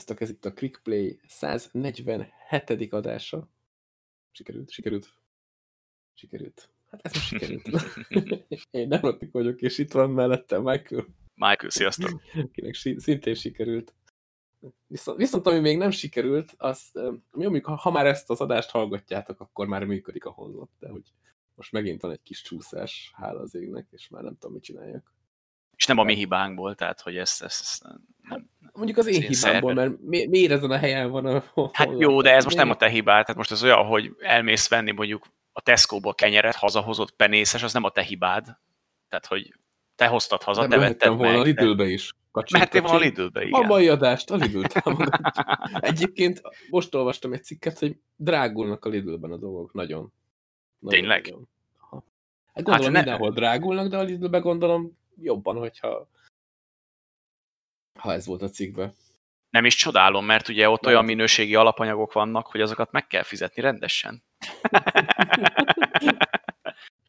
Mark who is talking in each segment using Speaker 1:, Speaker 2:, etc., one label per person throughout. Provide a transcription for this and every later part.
Speaker 1: Sziasztok, ez itt a ClickPlay 147. adása. Sikerült, sikerült. Sikerült. Hát ez most sikerült. Én nem Rotik vagyok, és itt van mellette Michael.
Speaker 2: Michael, sziasztok.
Speaker 1: Akinek szintén sikerült. Viszont, viszont ami még nem sikerült, az, ami mondjuk, ha már ezt az adást hallgatjátok, akkor már működik a honlap, de hogy most megint van egy kis csúszás, hála az égnek, és már nem tudom, mit csináljak.
Speaker 2: És nem a mi hibánkból, tehát hogy ezt, ezt, ezt nem,
Speaker 1: hát, Mondjuk az én hibámból, mert mi, miért ezen a helyen van a honlap?
Speaker 2: Hát jó, de ez most nem a te hibád, tehát most ez olyan, hogy elmész venni mondjuk a Tesco-ból kenyeret, hazahozott penészes, az nem a te hibád. Tehát, hogy te hoztad haza, te vetted
Speaker 1: volna meg. a Lidl-be is.
Speaker 2: Mehettél volna a Lidl-be, igen.
Speaker 1: A mai adást a Lidl Egyébként most olvastam egy cikket, hogy drágulnak a Lidl-ben a dolgok. Nagyon.
Speaker 2: nagyon Tényleg? Nagyon.
Speaker 1: Hát gondolom hát mindenhol ne... drágulnak, de a Lidl-be gondolom jobban, hogyha ha ez volt a cikkben.
Speaker 2: Nem is csodálom, mert ugye ott olyan minőségi alapanyagok vannak, hogy azokat meg kell fizetni rendesen.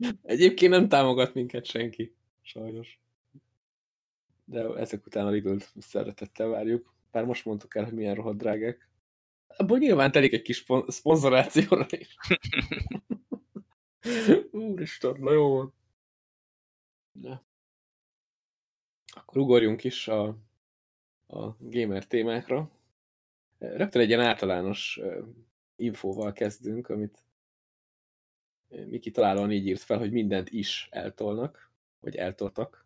Speaker 1: Egyébként nem támogat minket senki, sajnos. De ezek után a lidl szeretettel várjuk. Bár most mondtuk el, hogy milyen rohadt drágák. Abból nyilván telik egy kis szponzorációra is. Úristen, na jó van. Akkor ugorjunk is a, a gamer témákra. Rögtön egy ilyen általános infóval kezdünk, amit Miki találóan így írt fel, hogy mindent is eltolnak, vagy eltoltak.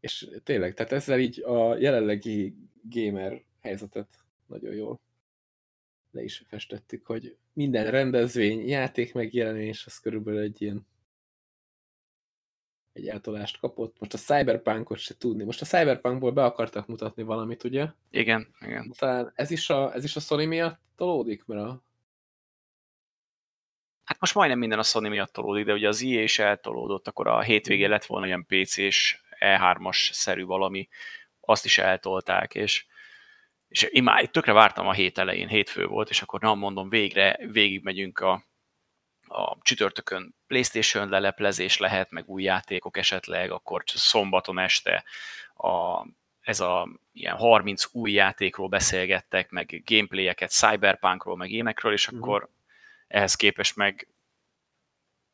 Speaker 1: És tényleg, tehát ezzel így a jelenlegi gamer helyzetet nagyon jól le is festettük, hogy minden rendezvény, játék megjelenés, az körülbelül egy ilyen egy eltolást kapott. Most a Cyberpunkot se tudni. Most a Cyberpunkból be akartak mutatni valamit, ugye?
Speaker 2: Igen, igen.
Speaker 1: Tehát ez is a, ez is a Sony miatt tolódik, mert a...
Speaker 2: Hát most majdnem minden a Sony miatt tolódik, de ugye az EA is eltolódott, akkor a hétvégé lett volna olyan PC-s E3-as-szerű valami, azt is eltolták, és, és én már tökre vártam a hét elején, hétfő volt, és akkor nem mondom, végre végigmegyünk a, a csütörtökön Playstation leleplezés lehet, meg új játékok esetleg, akkor szombaton este a, ez a ilyen 30 új játékról beszélgettek, meg gameplayeket, cyberpunkról, meg énekről, és uh-huh. akkor ehhez képest meg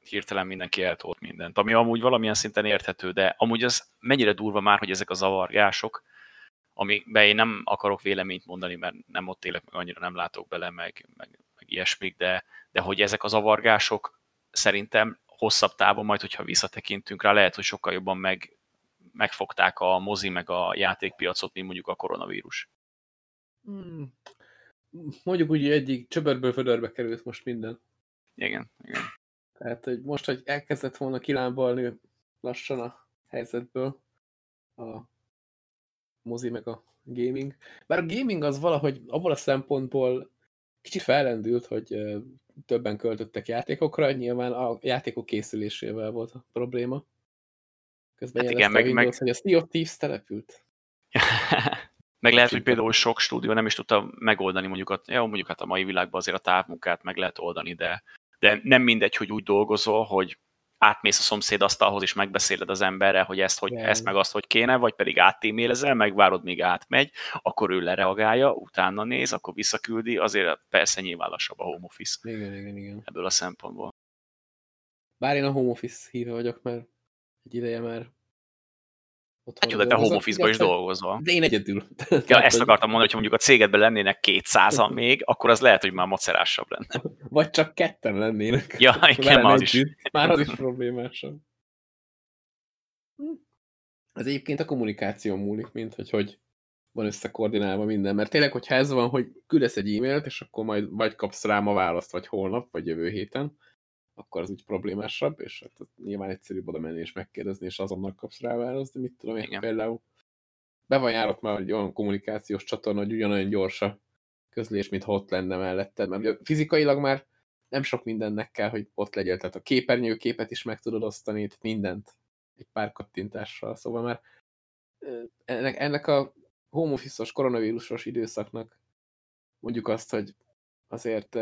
Speaker 2: hirtelen mindenki eltolt mindent, ami amúgy valamilyen szinten érthető, de amúgy az mennyire durva már, hogy ezek a zavargások, amikbe én nem akarok véleményt mondani, mert nem ott élek, meg annyira nem látok bele, meg, meg ilyesmik, de, de hogy ezek a zavargások szerintem hosszabb távon, majd hogyha visszatekintünk rá, lehet, hogy sokkal jobban meg, megfogták a mozi meg a játékpiacot, mint mondjuk a koronavírus.
Speaker 1: Hmm. Mondjuk úgy egyik csöbörből födörbe került most minden.
Speaker 2: Igen, igen.
Speaker 1: Tehát, hogy most, hogy elkezdett volna kilábalni lassan a helyzetből a mozi meg a gaming. Bár a gaming az valahogy abból a szempontból kicsit fellendült, hogy többen költöttek játékokra, nyilván a játékok készülésével volt a probléma. Közben hát igen, meg, Windows, meg... hogy a Sea of Thieves települt.
Speaker 2: meg lehet, hogy például sok stúdió nem is tudta megoldani mondjuk, a, jó, mondjuk hát a mai világban azért a távmunkát meg lehet oldani, de, de nem mindegy, hogy úgy dolgozol, hogy átmész a szomszéd asztalhoz, és megbeszéled az emberre, hogy ezt, hogy, ezt meg azt, hogy kéne, vagy pedig áttémélezel, megvárod, míg átmegy, akkor ő lereagálja, utána néz, akkor visszaküldi, azért persze nyilván lassabb a home office.
Speaker 1: Igen, igen, igen.
Speaker 2: Ebből a szempontból.
Speaker 1: Bár én a home office híve vagyok, mert egy ideje már
Speaker 2: Hát jó, de te home office is dolgozol.
Speaker 1: De én egyedül.
Speaker 2: Ja, ezt akartam mondani, hogyha mondjuk a cégedben lennének 200 még, akkor az lehet, hogy már macerásabb lenne.
Speaker 1: Vagy csak ketten lennének.
Speaker 2: Ja, igen, az is.
Speaker 1: Már az is problémásabb. Ez egyébként a kommunikáció múlik, mint hogy hogy van összekoordinálva minden. Mert tényleg, hogyha ez van, hogy küldesz egy e-mailt, és akkor majd vagy kapsz rá ma választ, vagy holnap, vagy jövő héten, akkor az úgy problémásabb, és hát nyilván egyszerűbb oda menni és megkérdezni, és azonnal kapsz rá választ, de mit tudom én, Igen. például be van járott már egy olyan kommunikációs csatorna, hogy ugyanolyan gyors a közlés, mint ha ott lenne melletted, mert fizikailag már nem sok mindennek kell, hogy ott legyél, tehát a képernyőképet is meg tudod osztani, tehát mindent egy pár kattintással, szóval már ennek, ennek a home office koronavírusos időszaknak mondjuk azt, hogy azért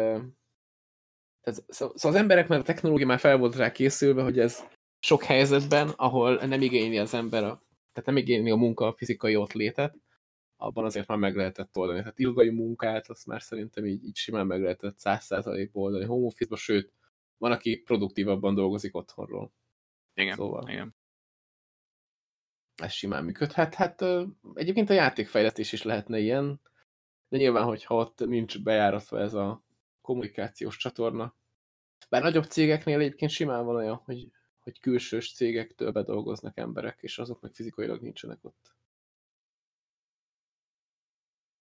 Speaker 1: tehát, szóval az emberek már a technológia már fel volt rá készülve, hogy ez sok helyzetben, ahol nem igényli az ember, a, tehát nem igényli a munka a fizikai ott létet, abban azért már meg lehetett oldani. Tehát ilgai munkát azt már szerintem így, így simán meg lehetett 100% oldani home office sőt, van, aki produktívabban dolgozik otthonról.
Speaker 2: Igen, szóval. igen.
Speaker 1: Ez simán működhet. Hát egyébként a játékfejlesztés is lehetne ilyen, de nyilván, hogyha ott nincs bejáratva ez a kommunikációs csatorna. Bár nagyobb cégeknél egyébként simán van olyan, hogy, hogy külsős cégektől bedolgoznak emberek, és azok meg fizikailag nincsenek ott.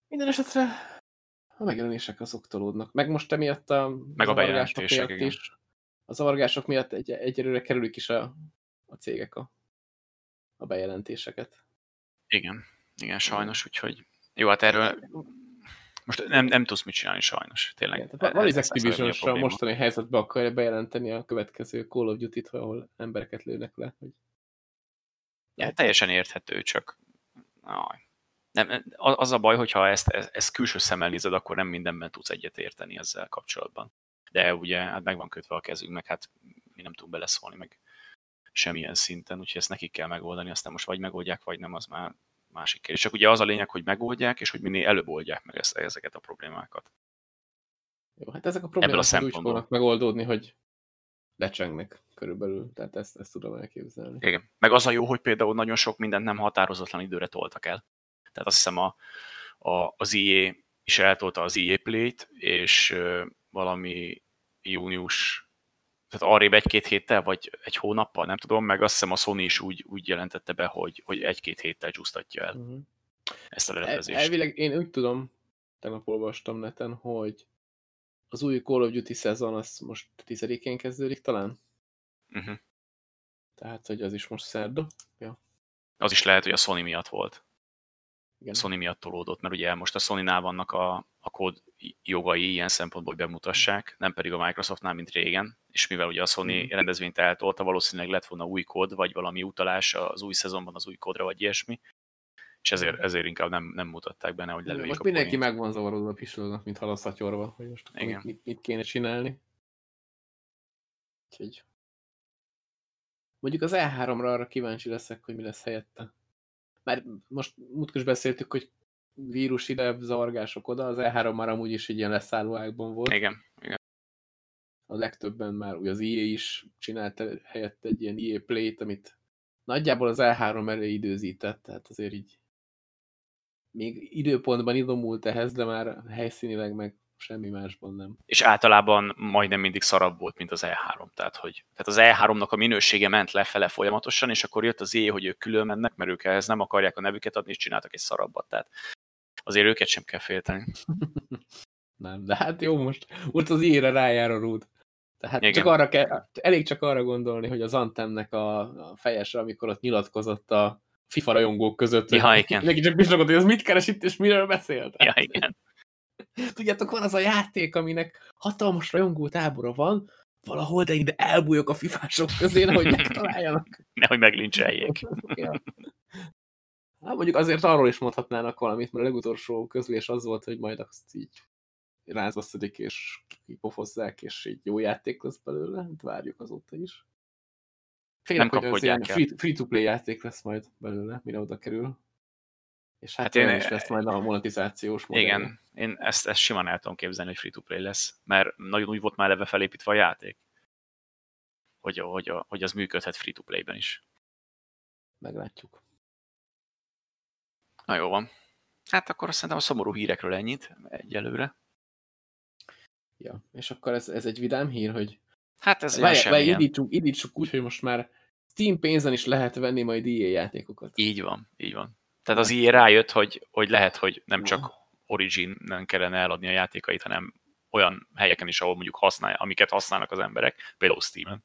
Speaker 1: Minden esetre a megjelenések azok tolódnak. Meg most emiatt a
Speaker 2: meg a bejelentések miatt is.
Speaker 1: A zavargások miatt egy, egyelőre kerülik is a, a cégek a, a bejelentéseket.
Speaker 2: Igen, igen, sajnos, úgyhogy jó, hát erről most nem, nem tudsz mit csinálni sajnos, tényleg. Igen,
Speaker 1: tehát van az Activision a mostani helyzetbe akarja bejelenteni a következő Call of Duty-t, ahol embereket lőnek le. Hogy...
Speaker 2: Ja, teljesen érthető, csak aj, nem, az a baj, hogyha ezt, ezt külső szemmel nézed, akkor nem mindenben tudsz egyet érteni ezzel kapcsolatban. De ugye hát meg van kötve a kezünk, meg hát mi nem tudunk beleszólni, meg semmilyen szinten, úgyhogy ezt nekik kell megoldani, aztán most vagy megoldják, vagy nem, az már másik kérdés. Csak ugye az a lényeg, hogy megoldják, és hogy minél előbb oldják meg ezt, ezeket a problémákat.
Speaker 1: Jó, hát ezek a problémák a úgy fognak megoldódni, hogy lecsengnek körülbelül, tehát ezt, ezt tudom elképzelni.
Speaker 2: Igen, meg az a jó, hogy például nagyon sok mindent nem határozatlan időre toltak el. Tehát azt hiszem a, a, az IE is eltolta az IE Play-t, és valami június, tehát arrébb egy-két héttel, vagy egy hónappal, nem tudom, meg azt hiszem a Sony is úgy, úgy jelentette be, hogy, hogy egy-két héttel csúsztatja el uh-huh. ezt a leletezést.
Speaker 1: El, elvileg én úgy tudom, tegnap olvastam neten, hogy az új Call of Duty szezon az most tizedikén kezdődik talán? Uh-huh. Tehát, hogy az is most szerda. Ja.
Speaker 2: Az is lehet, hogy a Sony miatt volt. Igen. Sony miatt tolódott, mert ugye most a Sony-nál vannak a, a kód jogai ilyen szempontból, hogy bemutassák, nem pedig a Microsoftnál, mint régen, és mivel ugye a Sony mm. rendezvényt eltolta, valószínűleg lett volna új kód, vagy valami utalás az új szezonban az új kódra, vagy ilyesmi, és ezért, ezért inkább nem, nem mutatták benne, hogy lelőjük
Speaker 1: Most mindenki megvan van zavarodva pislognak, mint halaszatyorva, hogy most Igen. Mit, mit, kéne csinálni. Úgyhogy... Mondjuk az E3-ra arra kíváncsi leszek, hogy mi lesz helyette. Már most múltkor beszéltük, hogy vírus ide, zavargások oda, az E3 már amúgy is egy ilyen leszállóákban volt.
Speaker 2: Igen, igen.
Speaker 1: A legtöbben már, ugye az EA is csinált helyett egy ilyen EA Play-t, amit nagyjából az E3 elé időzített, tehát azért így még időpontban idomult ehhez, de már helyszínileg meg semmi másban nem.
Speaker 2: És általában majdnem mindig szarabb volt, mint az E3. Tehát, hogy, tehát az E3-nak a minősége ment lefele folyamatosan, és akkor jött az éj, hogy ők külön mennek, mert ők ehhez nem akarják a nevüket adni, és csináltak egy szarabbat. Tehát azért őket sem kell félteni.
Speaker 1: nem, de hát jó, most, most az ére rájár a rúd. Tehát csak arra kell, elég csak arra gondolni, hogy az Antemnek a, a fejese, amikor ott nyilatkozott a FIFA rajongók között.
Speaker 2: Ja, igen.
Speaker 1: Neki csak bizonyos, hogy ez mit keres itt, és miről beszélt.
Speaker 2: Ja, igen.
Speaker 1: Tudjátok, van az a játék, aminek hatalmas rajongó tábora van, valahol, de ide elbújok a fifások közé, hogy megtaláljanak.
Speaker 2: Nehogy meglincseljék.
Speaker 1: ja. Hát mondjuk azért arról is mondhatnának valamit, mert a legutolsó közlés az volt, hogy majd azt így rázva szedik, és kipofozzák, és így jó játék lesz belőle. Hát várjuk azóta is. Félek, hogy ez ilyen free-to-play játék lesz majd belőle, mire oda kerül. És hát, hát én, is lesz majd a monetizációs
Speaker 2: modell. Igen, én ezt, ezt simán el tudom képzelni, hogy free-to-play lesz, mert nagyon úgy volt már eleve felépítve a játék, hogy, hogy, hogy az működhet free-to-play-ben is.
Speaker 1: Meglátjuk.
Speaker 2: Na jó van. Hát akkor szerintem a szomorú hírekről ennyit egyelőre.
Speaker 1: Ja, és akkor ez, ez egy vidám hír, hogy
Speaker 2: Hát ez várj, várj,
Speaker 1: indítsuk, indítsuk úgy, hogy most már Steam pénzen is lehet venni majd EA játékokat.
Speaker 2: Így van, így van. Tehát az EA rájött, hogy, hogy lehet, hogy nem csak Origin-en kellene eladni a játékait, hanem olyan helyeken is, ahol mondjuk használ, amiket használnak az emberek, például Steam-en.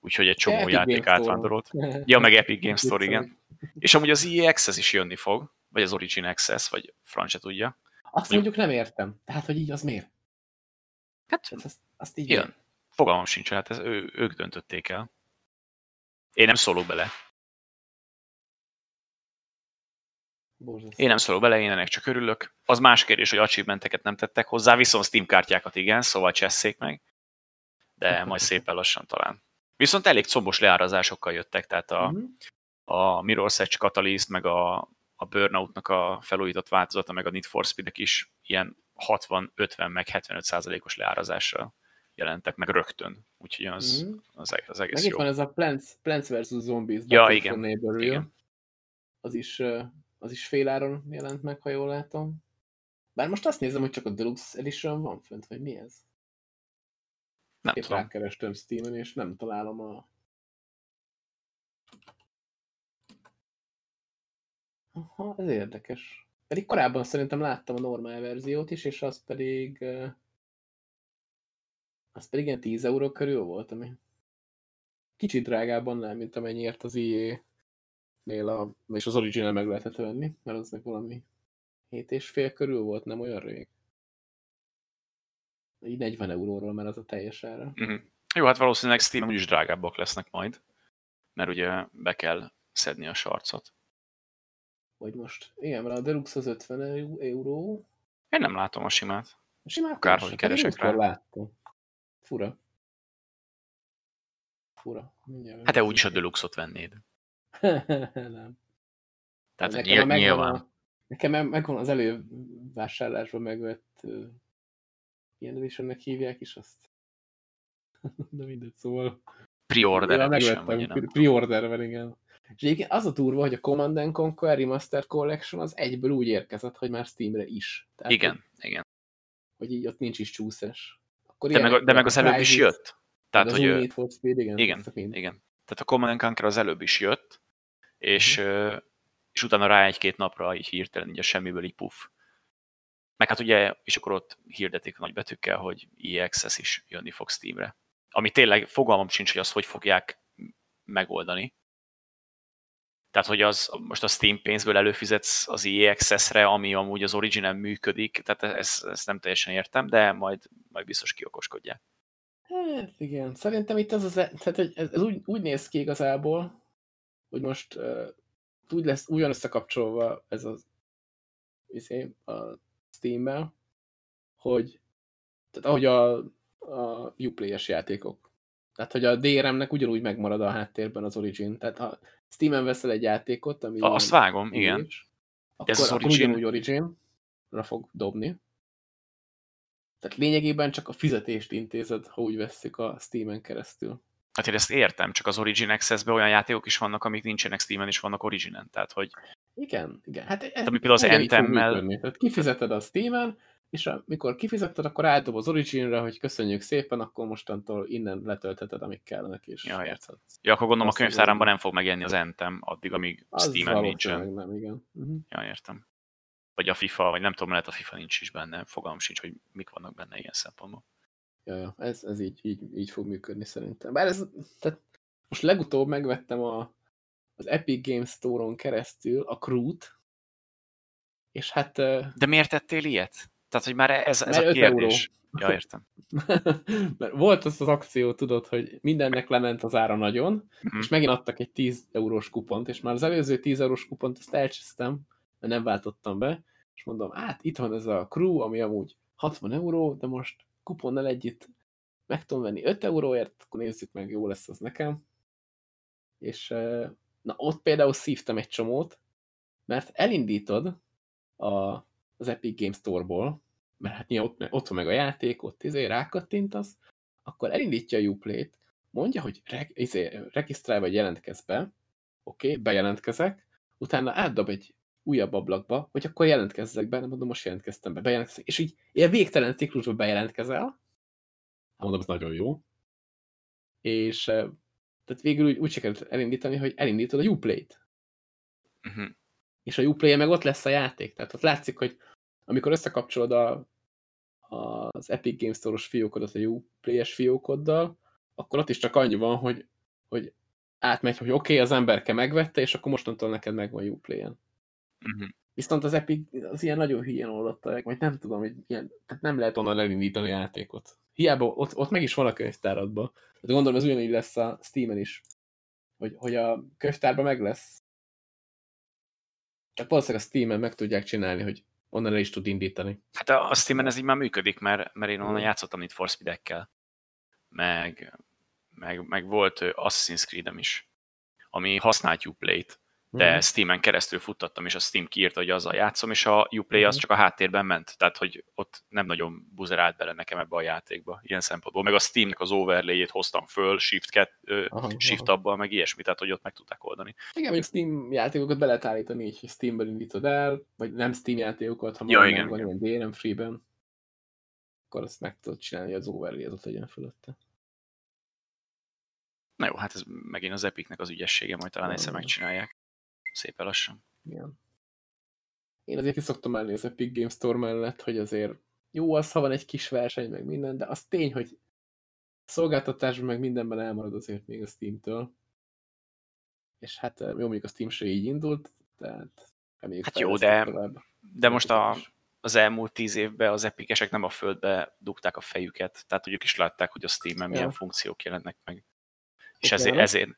Speaker 2: Úgyhogy egy csomó Epic játék átvándorolt. Ja, meg Epic Games Store, igen. És amúgy az EA Access is jönni fog, vagy az Origin Access, vagy francia tudja.
Speaker 1: Azt mondjuk nem értem. Tehát, hogy így az miért?
Speaker 2: Hát, hát azt, azt így jön. Fogalmam sincs, hát ez, ő, ők döntötték el. Én nem szólok bele. Én nem szólok bele, én ennek csak örülök. Az más kérdés, hogy achievementeket nem tettek hozzá, viszont Steam kártyákat igen, szóval csesszék meg. De majd szépen lassan talán. Viszont elég combos leárazásokkal jöttek, tehát a, uh-huh. a Mirror's Edge Catalyst, meg a, a Burnoutnak a felújított változata, meg a Need for Speed-ek is ilyen 60, 50, meg 75 százalékos leárazással jelentek meg rögtön. Úgyhogy az, mm. az, az egész
Speaker 1: meg
Speaker 2: jó.
Speaker 1: van ez a Plants, Plants vs. Zombies
Speaker 2: Ja, igen, igen.
Speaker 1: Az is, az is féláron jelent meg, ha jól látom. Bár most azt nézem, hogy csak a Deluxe Edition van fönt, vagy mi ez?
Speaker 2: Nem
Speaker 1: Épp
Speaker 2: tudom.
Speaker 1: rákerestem Steam-en, és nem találom a... Aha, ez érdekes. Pedig korábban szerintem láttam a normál verziót is, és az pedig... Az pedig ilyen 10 euró körül volt, ami kicsit drágább annál, mint amennyiért az IE-nél a... és az Original meg lehetett venni, mert az meg valami 7 és fél körül volt, nem olyan rég. Így 40 euróról, mert az a teljes ára.
Speaker 2: Uh-huh. Jó, hát valószínűleg Steam úgyis drágábbak lesznek majd, mert ugye be kell szedni a sarcot.
Speaker 1: Vagy most, igen, mert a Deluxe az 50 eu- euró.
Speaker 2: Én nem látom a simát.
Speaker 1: Simán
Speaker 2: Akárhogy
Speaker 1: keresek,
Speaker 2: keresek rá.
Speaker 1: Láttam. Fura. Fura. Mindjárt
Speaker 2: Hát te úgyis a. Deluxe-ot vennéd.
Speaker 1: nem.
Speaker 2: Tehát
Speaker 1: nekem,
Speaker 2: nyilván,
Speaker 1: megvan. A, nekem me- megvan az elővásárlásban megvett uh, ilyen editionnek hívják is azt. De mindegy, szóval
Speaker 2: pre-order edition,
Speaker 1: pre-orderben, igen. És egyébként az a durva, hogy a Command and Conquer Remastered Collection az egyből úgy érkezett, hogy már Steamre is. Tehát,
Speaker 2: Igen, igen.
Speaker 1: Hogy így ott nincs is csúszás. Akkor
Speaker 2: De meg, de meg az előbb is jött. Tehát, hogy
Speaker 1: for Speed, igen.
Speaker 2: igen, igen. Tehát a Command and Conquer az előbb is jött, és, ö, és utána rá egy-két napra így hirtelen így a semmiből így puff. Meg hát ugye, és akkor ott hirdetik nagy betűkkel, hogy EA Access is jönni fog Steamre. Ami tényleg fogalmam sincs, hogy azt hogy fogják megoldani. Tehát, hogy az, most a Steam pénzből előfizetsz az EA Access-re, ami amúgy az Originen működik, tehát ezt, ezt nem teljesen értem, de majd, majd biztos kiokoskodják.
Speaker 1: Hát igen, szerintem itt az az, e- tehát hogy ez, ez úgy, úgy néz ki igazából, hogy most uh, úgy lesz, úgy van összekapcsolva ez az izé, a Steam-mel, hogy tehát ahogy a, a Uplay-es játékok. Tehát, hogy a DRM-nek ugyanúgy megmarad a háttérben az Origin. Tehát ha Steam-en veszel egy játékot, ami
Speaker 2: Azt
Speaker 1: ilyen
Speaker 2: vágom, igen.
Speaker 1: akkor,
Speaker 2: ez az
Speaker 1: akkor
Speaker 2: Origin-
Speaker 1: ugyanúgy Origin-ra fog dobni. Tehát lényegében csak a fizetést intézed, ha úgy vesszük a Steam-en keresztül.
Speaker 2: Hát én ezt értem, csak az Origin Access-ben olyan játékok is vannak, amik nincsenek Steam-en, és vannak Originen. Tehát, hogy
Speaker 1: Igen, igen. Hát ez
Speaker 2: ami például az Anthem-mel-.
Speaker 1: Tehát kifizeted a Steam-en, és amikor kifizetted, akkor átdob az Origin-re, hogy köszönjük szépen, akkor mostantól innen letöltheted, amik kellenek, és
Speaker 2: Ja,
Speaker 1: játszhatsz.
Speaker 2: ja, akkor gondolom a könyvtáramban
Speaker 1: mondom.
Speaker 2: nem fog megjelenni az Anthem, addig, amíg Steam-en nincsen.
Speaker 1: nem, igen. Uh-huh.
Speaker 2: Ja, értem. Vagy a FIFA, vagy nem tudom, lehet a FIFA nincs is benne, fogalmam sincs, hogy mik vannak benne ilyen szempontból.
Speaker 1: Ja, ja, ez, ez így, így, így fog működni szerintem. Bár ez, tehát most legutóbb megvettem a, az Epic Games Store-on keresztül a Crew-t, és hát
Speaker 2: De miért tettél ilyet? Tehát, hogy már ez, ez a
Speaker 1: öt euró.
Speaker 2: kérdés. Ja, értem.
Speaker 1: mert volt az az akció, tudod, hogy mindennek lement az ára nagyon,
Speaker 2: Mhm.
Speaker 1: és megint adtak egy 10 eurós kupont, és már az előző 10 eurós kupont azt elcsesztem, mert nem váltottam be, és mondom, hát itt van ez a crew, ami amúgy 60 euró, de most kuponnal együtt meg tudom venni 5 euróért, akkor nézzük meg, jó lesz az nekem. És na ott például szívtam egy csomót, mert elindítod a, az Epic Games Store-ból, mert hát nyilván ott, ott van meg a játék, ott izé rákattintasz, akkor elindítja a Uplay-t, mondja, hogy re, izé, regisztrálj vagy jelentkezz be, oké, okay, bejelentkezek, utána átdob egy újabb ablakba, hogy akkor jelentkezzek be, nem mondom, most jelentkeztem be, bejelentkezek, és így ilyen végtelen ciklusba bejelentkezel, mondom, ez nagyon jó, és eh, tehát végül úgy, úgy sikerült elindítani, hogy elindítod a Uplay-t,
Speaker 2: Uh-huh.
Speaker 1: és a Uplay meg ott lesz a játék. Tehát ott látszik, hogy amikor összekapcsolod a, az Epic Games Store-os fiókodat a Uplay-es fiókoddal, akkor ott is csak annyi van, hogy, hogy átmegy, hogy oké, okay, az emberke megvette, és akkor mostantól neked megvan Uplay-en.
Speaker 2: Uh-huh.
Speaker 1: Viszont az Epic az ilyen nagyon hülyén oldotta meg, vagy nem tudom, hogy ilyen, tehát nem lehet onnan elindítani a játékot. Hiába ott, ott meg is van a könyvtáradban. Tehát gondolom, ez ugyanígy lesz a Steam-en is. Hogy, hogy a könyvtárban meg lesz. Csak valószínűleg a Steam-en meg tudják csinálni, hogy onnan el is tud indítani.
Speaker 2: Hát a, a Steam-en ez így már működik, mert, mert én onnan játszottam Need for Speed-ekkel. Meg, meg, meg volt Assassin's Creed-em is, ami használt Uplay-t, de mm. Steam-en keresztül futtattam, és a Steam kiírta, hogy azzal játszom, és a Uplay az csak a háttérben ment, tehát hogy ott nem nagyon buzerált bele nekem ebbe a játékba, ilyen szempontból. Meg a Steamnek az overlay-ét hoztam föl, shift, ket, aha, shift abban, meg ilyesmi, tehát hogy ott meg tudták oldani.
Speaker 1: Igen, még Steam játékokat be lehet állítani, így, hogy Steamben indítod el, vagy nem Steam játékokat, ha ja, igen, van ilyen DRM free-ben, akkor azt meg tudod csinálni, hogy az overlay az ott legyen fölötte.
Speaker 2: Na jó, hát ez megint az Epicnek az ügyessége, majd talán egyszer megcsinálják. Szépen lassan.
Speaker 1: Igen. Én azért is szoktam állni az Epic Game Store mellett, hogy azért jó az, ha van egy kis verseny, meg minden, de az tény, hogy szolgáltatásban meg mindenben elmarad azért még a Steam-től. És hát jó, mondjuk a Steam se így indult, tehát
Speaker 2: reméljük Hát jó, de, de most a, az elmúlt tíz évben az epikesek nem a földbe dugták a fejüket, tehát hogy ők is látták, hogy a Steam-en ja. milyen funkciók jelennek meg. És ezért, ezért,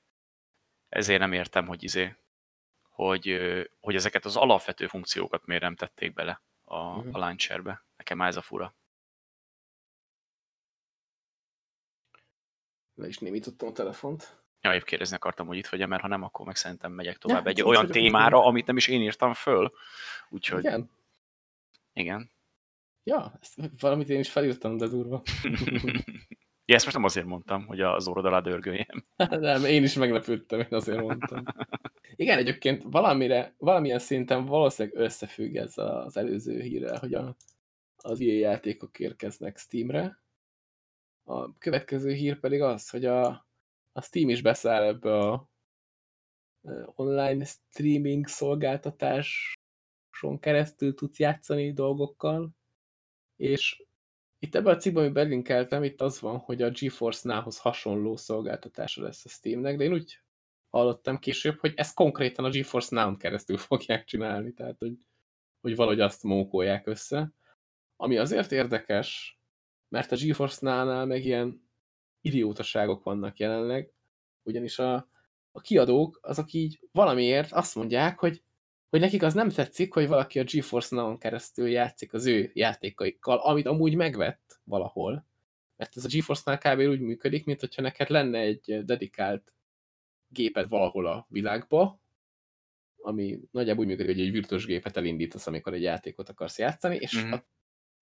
Speaker 2: ezért nem értem, hogy izé, hogy, hogy ezeket az alapvető funkciókat miért nem tették bele a, uh-huh. a launcherbe. Nekem ez a fura.
Speaker 1: Le is némítottam a telefont.
Speaker 2: Ja, épp kérdezni akartam, hogy itt vagy -e, mert ha nem, akkor meg szerintem megyek tovább ja, egy olyan témára, amit nem is én írtam föl. Úgyhogy... Igen? Igen.
Speaker 1: Ja, ezt valamit én is felírtam, de durva.
Speaker 2: Ja, ezt most nem azért mondtam, hogy az órod alá dörgöljem.
Speaker 1: nem, én is meglepődtem, én azért mondtam. Igen, egyébként valamire, valamilyen szinten valószínűleg összefügg ez az előző hírrel, hogy a, az ilyen játékok érkeznek Steamre. A következő hír pedig az, hogy a, a Steam is beszáll ebbe a online streaming szolgáltatáson keresztül tudsz játszani dolgokkal, és itt ebben a cikkben, amit belinkeltem, itt az van, hogy a GeForce Now-hoz hasonló szolgáltatása lesz a Steamnek, de én úgy hallottam később, hogy ezt konkrétan a GeForce Now-n keresztül fogják csinálni, tehát hogy, hogy valahogy azt mókolják össze. Ami azért érdekes, mert a GeForce Now-nál meg ilyen idiótaságok vannak jelenleg, ugyanis a, a kiadók azok így valamiért azt mondják, hogy hogy nekik az nem tetszik, hogy valaki a GeForce Now-on keresztül játszik az ő játékaikkal, amit amúgy megvett valahol. Mert ez a GeForce Now kb. úgy működik, mint hogyha neked lenne egy dedikált géped valahol a világba, ami nagyjából úgy működik, hogy egy virtuális gépet elindítasz, amikor egy játékot akarsz játszani, és mm -hmm. a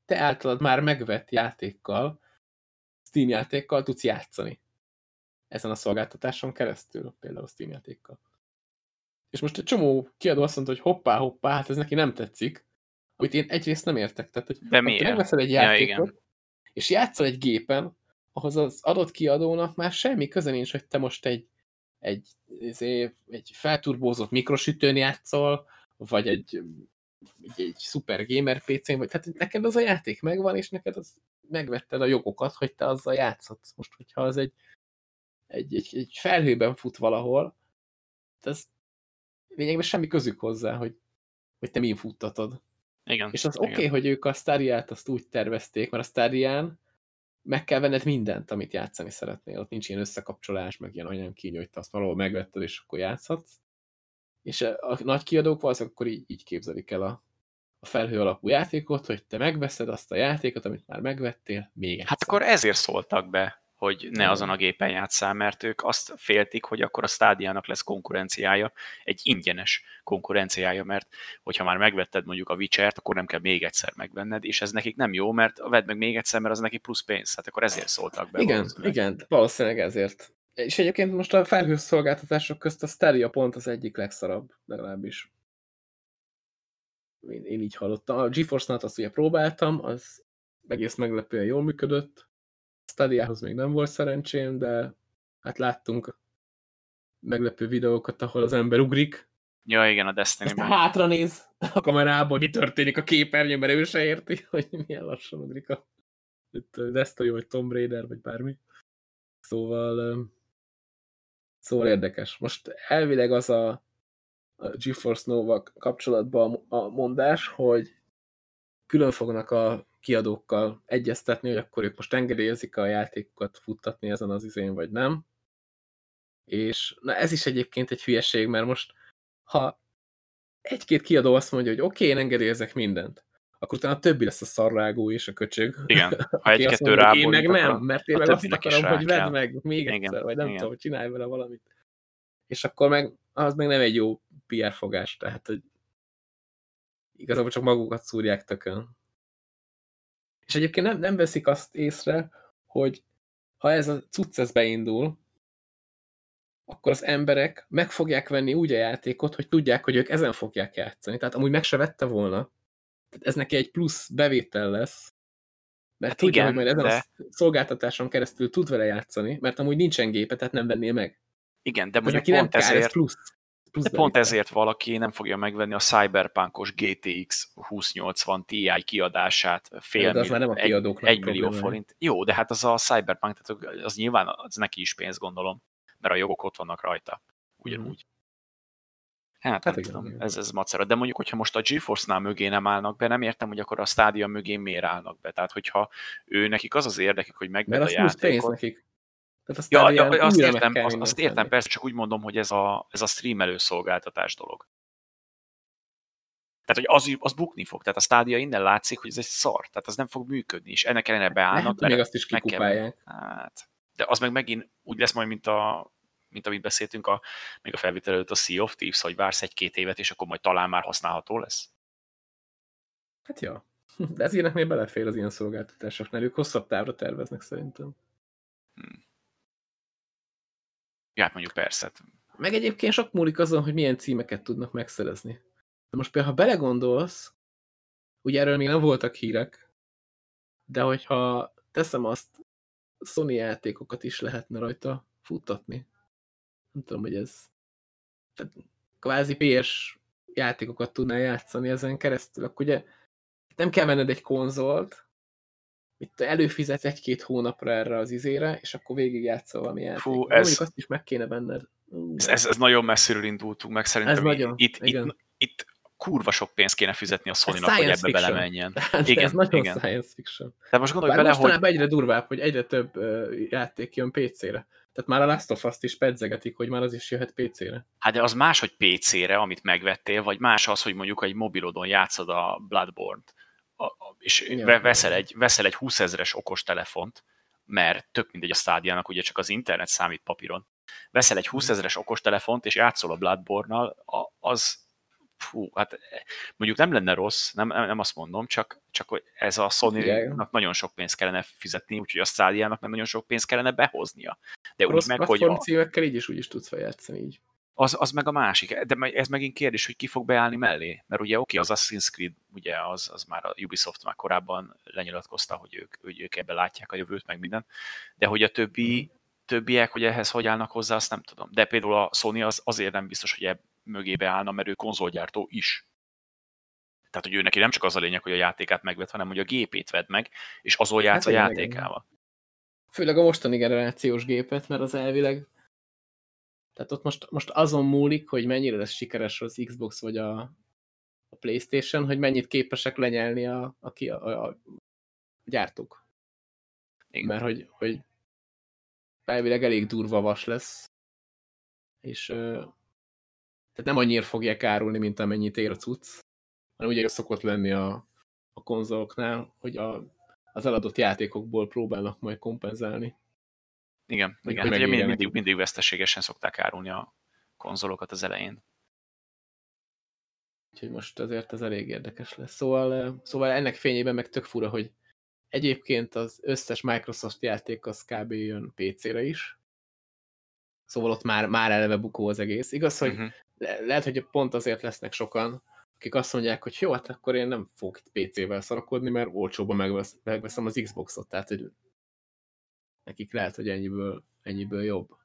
Speaker 1: te általad már megvett játékkal, Steam játékkal tudsz játszani. Ezen a szolgáltatáson keresztül, például Steam játékkal. És most egy csomó kiadó azt mondta, hogy hoppá, hoppá, hát ez neki nem tetszik, amit én egyrészt nem értek. Tehát, hogy
Speaker 2: De miért?
Speaker 1: megveszel egy játékot, ja, és játszol egy gépen, ahhoz az adott kiadónak már semmi köze nincs, hogy te most egy, egy, egy, egy felturbózott mikrosütőn játszol, vagy egy, egy, egy szuper gamer PC-n, vagy tehát neked az a játék megvan, és neked az megvetted a jogokat, hogy te azzal játszhatsz. Most, hogyha az egy, egy, egy, egy felhőben fut valahol, ez lényegben semmi közük hozzá, hogy, hogy te mi futtatod.
Speaker 2: Igen.
Speaker 1: És az oké, okay, hogy ők a Stariát azt úgy tervezték, mert a Starián meg kell venned mindent, amit játszani szeretnél. Ott nincs ilyen összekapcsolás, meg ilyen, nem kíny, hogy te azt valahol megvetted, és akkor játszhatsz. És a nagy kiadók valószínűleg akkor így, így képzelik el a, a felhő alapú játékot, hogy te megveszed azt a játékot, amit már megvettél, még egyszer.
Speaker 2: Hát akkor ezért szóltak be hogy ne azon a gépen játszál, mert ők azt féltik, hogy akkor a stádiának lesz konkurenciája, egy ingyenes konkurenciája, mert hogyha már megvetted mondjuk a Witcher-t, akkor nem kell még egyszer megvenned, és ez nekik nem jó, mert vedd meg még egyszer, mert az neki plusz pénz, hát akkor ezért szóltak be.
Speaker 1: Igen, valószínűleg. igen, valószínűleg ezért. És egyébként most a felhős szolgáltatások közt a Stadia pont az egyik legszarabb, legalábbis. Én, én így hallottam. A GeForce-nat azt ugye próbáltam, az egész meglepően jól működött, Stadiához még nem volt szerencsém, de hát láttunk meglepő videókat, ahol az ember ugrik.
Speaker 2: Ja, igen, a Destiny-ben.
Speaker 1: hátra néz a kamerából, mi történik a képernyőn, mert ő se érti, hogy milyen lassan ugrik a Destiny, vagy Tomb Raider, vagy bármi. Szóval, szóval érdekes. Most elvileg az a, a GeForce Nova kapcsolatban a mondás, hogy külön fognak a kiadókkal egyeztetni, hogy akkor ők most engedélyezik a játékokat futtatni ezen az izén, vagy nem. És na ez is egyébként egy hülyeség, mert most ha egy-két kiadó azt mondja, hogy oké, okay, én engedélyezek mindent, akkor utána a többi lesz a szarrágó és a köcsög.
Speaker 2: Igen, ha egy-kettő rából.
Speaker 1: Én meg nem, mert én meg azt akarom, hogy vedd meg még egyszer, igen, vagy nem igen. tudom, csinálj vele valamit. És akkor meg az meg nem egy jó PR fogás, tehát hogy igazából csak magukat szúrják tökön. És egyébként nem, nem veszik azt észre, hogy ha ez a cucc ez beindul, akkor az emberek meg fogják venni úgy a játékot, hogy tudják, hogy ők ezen fogják játszani. Tehát amúgy meg se vette volna. Tehát ez neki egy plusz bevétel lesz, mert hát tudja, igen, hogy majd ezen de... a szolgáltatáson keresztül tud vele játszani, mert amúgy nincsen gépe, tehát nem vennél meg.
Speaker 2: Igen, de mondjuk pont nem ezért, ez plusz. Plusz de pont ezért valaki nem fogja megvenni a Cyberpunkos GTX 2080 Ti kiadását fél
Speaker 1: de az már nem a
Speaker 2: egy, millió forint. Jó, de hát az a Cyberpunk, tehát az nyilván az neki is pénz, gondolom, mert a jogok ott vannak rajta. Ugyanúgy. Hát, hát nem igen, tudom, ez, ez macera. De mondjuk, hogyha most a GeForce-nál mögé nem állnak be, nem értem, hogy akkor a stádia mögé miért állnak be. Tehát, hogyha ő nekik az az érdekük, hogy megvedd a játékot. nekik. Tehát ja, ja, azt értem, azt, azt értem, persze, csak úgy mondom, hogy ez a, ez a streamelő szolgáltatás dolog. Tehát, hogy az, az bukni fog. Tehát a stádia innen látszik, hogy ez egy szar. Tehát az nem fog működni, és ennek ellenére beállnak.
Speaker 1: Lehet, még azt is kikupálják.
Speaker 2: Hát, de az meg megint úgy lesz majd, mint a mint amit beszéltünk a, még a felvétel előtt a Sea of Thieves, hogy vársz egy-két évet, és akkor majd talán már használható lesz?
Speaker 1: Hát ja. De ez ilyenek még belefér az ilyen szolgáltatásoknál. Ők hosszabb távra terveznek szerintem. Hmm.
Speaker 2: Ja, hát mondjuk persze.
Speaker 1: Meg egyébként sok múlik azon, hogy milyen címeket tudnak megszerezni. De most például, ha belegondolsz, ugye erről még nem voltak hírek, de hogyha teszem azt, Sony játékokat is lehetne rajta futtatni nem tudom, hogy ez tehát kvázi PS játékokat tudnál játszani ezen keresztül, akkor ugye nem kell venned egy konzolt, itt előfizetsz egy-két hónapra erre az izére, és akkor végig játszol valami játékot. Fú, ez... Mondjuk azt is meg kéne venned.
Speaker 2: Ez, ez, ez nagyon messziről indultunk meg, szerintem ez nagyon, itt, itt, itt kurva sok pénzt kéne fizetni a sony hogy ebbe fiction. belemenjen.
Speaker 1: Tehát igen, ez nagyon igen. science fiction.
Speaker 2: De most gondolj Bár bele,
Speaker 1: hogy... egyre durvább, hogy egyre több uh, játék jön PC-re. Tehát már a Last of Us-t is pedzegetik, hogy már az is jöhet PC-re.
Speaker 2: Hát de az más, hogy PC-re, amit megvettél, vagy más az, hogy mondjuk egy mobilodon játszod a Bloodborne-t, és ja, veszel, egy, veszel egy 20 ezeres okos telefont, mert tök mindegy a stádiának, ugye csak az internet számít papíron. Veszel egy 20 ezeres okos telefont, és játszol a Bloodborne-nal, az, fú, hát mondjuk nem lenne rossz, nem, nem azt mondom, csak, csak hogy ez a Sony-nak nagyon sok pénzt kellene fizetni, úgyhogy a Stadia-nak nagyon sok pénzt kellene behoznia.
Speaker 1: De úgy meg, hogy a... címekkel így is úgy is tudsz játszani így.
Speaker 2: Az, az meg a másik, de ez megint kérdés, hogy ki fog beállni mellé. Mert ugye oké, az Assassin's Creed, ugye az, az már a Ubisoft már korábban lenyilatkozta, hogy ők, hogy ők ebbe látják a jövőt, meg minden, de hogy a többi, mhm. többiek, hogy ehhez hogy állnak hozzá, azt nem tudom. De például a Sony az azért nem biztos, hogy mögébe állna, mert ő konzolgyártó is. Tehát, hogy ő neki nem csak az a lényeg, hogy a játékát megvett, hanem hogy a gépét vedd meg, és azon játsz hát, a játékával.
Speaker 1: Főleg a mostani generációs gépet, mert az elvileg tehát ott most, most azon múlik, hogy mennyire lesz sikeres az Xbox vagy a, a Playstation, hogy mennyit képesek lenyelni a, a, a, a gyártók. Igen. Mert hogy, hogy elvileg elég durva vas lesz, és tehát nem annyira fogják árulni, mint amennyit ér a cucc, hanem ugye szokott lenni a, a konzoloknál, hogy a, az eladott játékokból próbálnak majd kompenzálni.
Speaker 2: Igen, igen. Hát ugye mindig, mindig, mindig veszteségesen szokták árulni a konzolokat az elején.
Speaker 1: Úgyhogy most azért ez elég érdekes lesz. Szóval, szóval ennek fényében meg tök fura, hogy egyébként az összes Microsoft játék az kb. jön PC-re is. Szóval ott már, már eleve bukó az egész. Igaz, hogy uh mhm. -huh le lehet, hogy pont azért lesznek sokan, akik azt mondják, hogy jó, hát akkor én nem fogok PC-vel szarakodni, mert olcsóban megvesz, megveszem az Xboxot, tehát hogy nekik lehet, hogy ennyiből, ennyiből jobb.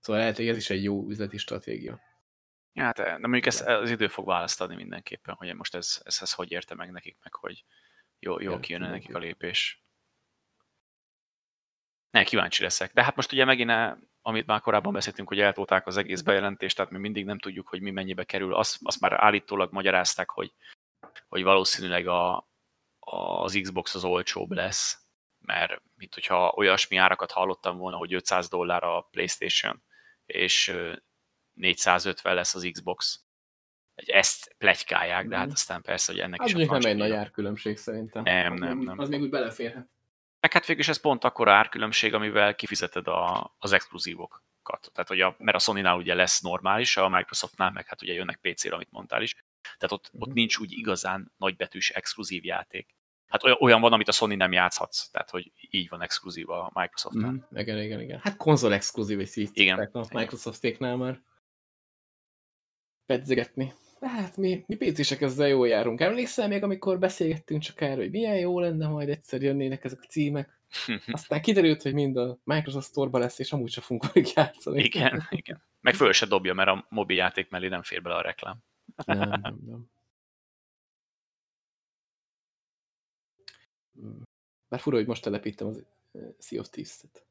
Speaker 1: Szóval lehet, hogy ez is egy jó üzleti stratégia.
Speaker 2: Ja, hát de mondjuk ez, az idő fog választ adni mindenképpen, hogy most ez, ez, ez hogy érte meg nekik, meg hogy jó, jó kijönne nekik a lépés. Ne, kíváncsi leszek. De hát most ugye megint amit már korábban beszéltünk, hogy eltolták az egész bejelentést, tehát mi mindig nem tudjuk, hogy mi mennyibe kerül. Azt, azt már állítólag magyarázták, hogy, hogy valószínűleg a, az Xbox az olcsóbb lesz, mert mint hogyha olyasmi árakat hallottam volna, hogy 500 dollár a PlayStation, és 450 lesz az Xbox. Ezt plegykálják, de hát mhm. aztán persze, hogy ennek
Speaker 1: az
Speaker 2: is
Speaker 1: a nem egy nagy árkülönbség szerintem.
Speaker 2: Nem, nem, nem.
Speaker 1: Az még úgy beleférhet.
Speaker 2: Meg hát végülis ez pont akkor árkülönbség, amivel kifizeted a, az exkluzívok játékokat. Tehát, hogy a, mert a Sony-nál ugye lesz normális, a Microsoftnál meg hát ugye jönnek PC-re, amit mondtál is. Tehát ott, ott mhm. nincs úgy igazán nagybetűs exkluzív játék. Hát olyan van, amit a Sony nem játszhatsz. Tehát, hogy így van exkluzív a Microsoftnál. Mm,
Speaker 1: igen, igen, igen. Hát konzol exkluzív, és így igen. a Microsoftéknál már pedzegetni. Hát mi, mi PC-sek ezzel jól járunk. Emlékszel még, amikor beszélgettünk csak erről, hogy milyen jó lenne, majd egyszer jönnének ezek a címek. Aztán kiderült, hogy mind a Microsoft Store-ba lesz, és amúgy sem fogunk meg játszani.
Speaker 2: Igen, igen. Meg föl se dobja, mert a mobil játék mellé nem fér bele a reklám. Nem, nem, nem.
Speaker 1: Bár fura, hogy most telepítem az Sea of Thieves-et.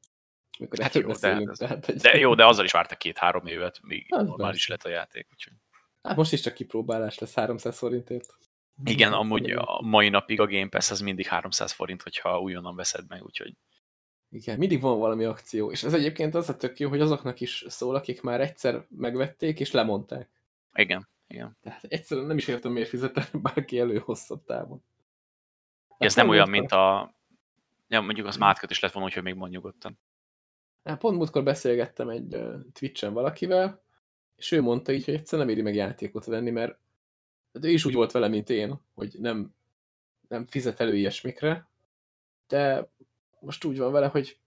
Speaker 2: Hát jó, de, tehát, hogy... de jó, de azzal is vártak két-három évet, míg hát, normális lett a játék. Úgyhogy.
Speaker 1: Hát most is csak kipróbálás lesz 300 forintért.
Speaker 2: Igen, amúgy a mai napig a Game Pass az mindig 300 forint, hogyha újonnan veszed meg, úgyhogy...
Speaker 1: Igen, mindig van valami akció, és ez egyébként az a tök jó, hogy azoknak is szól, akik már egyszer megvették és lemondták.
Speaker 2: Igen, igen.
Speaker 1: Tehát egyszerűen nem is értem, miért fizetni bárki elő hosszabb távon.
Speaker 2: Hát ez nem olyan, mint a... Ja, mondjuk az mátkat is lett volna, hogy még mond nyugodtan.
Speaker 1: Hát pont múltkor beszélgettem egy Twitch-en valakivel, és ő mondta így, hogy egyszer nem éri meg játékot venni, mert ő is úgy volt vele, mint én, hogy nem, nem fizet elő ilyesmikre, de most úgy van vele, hogy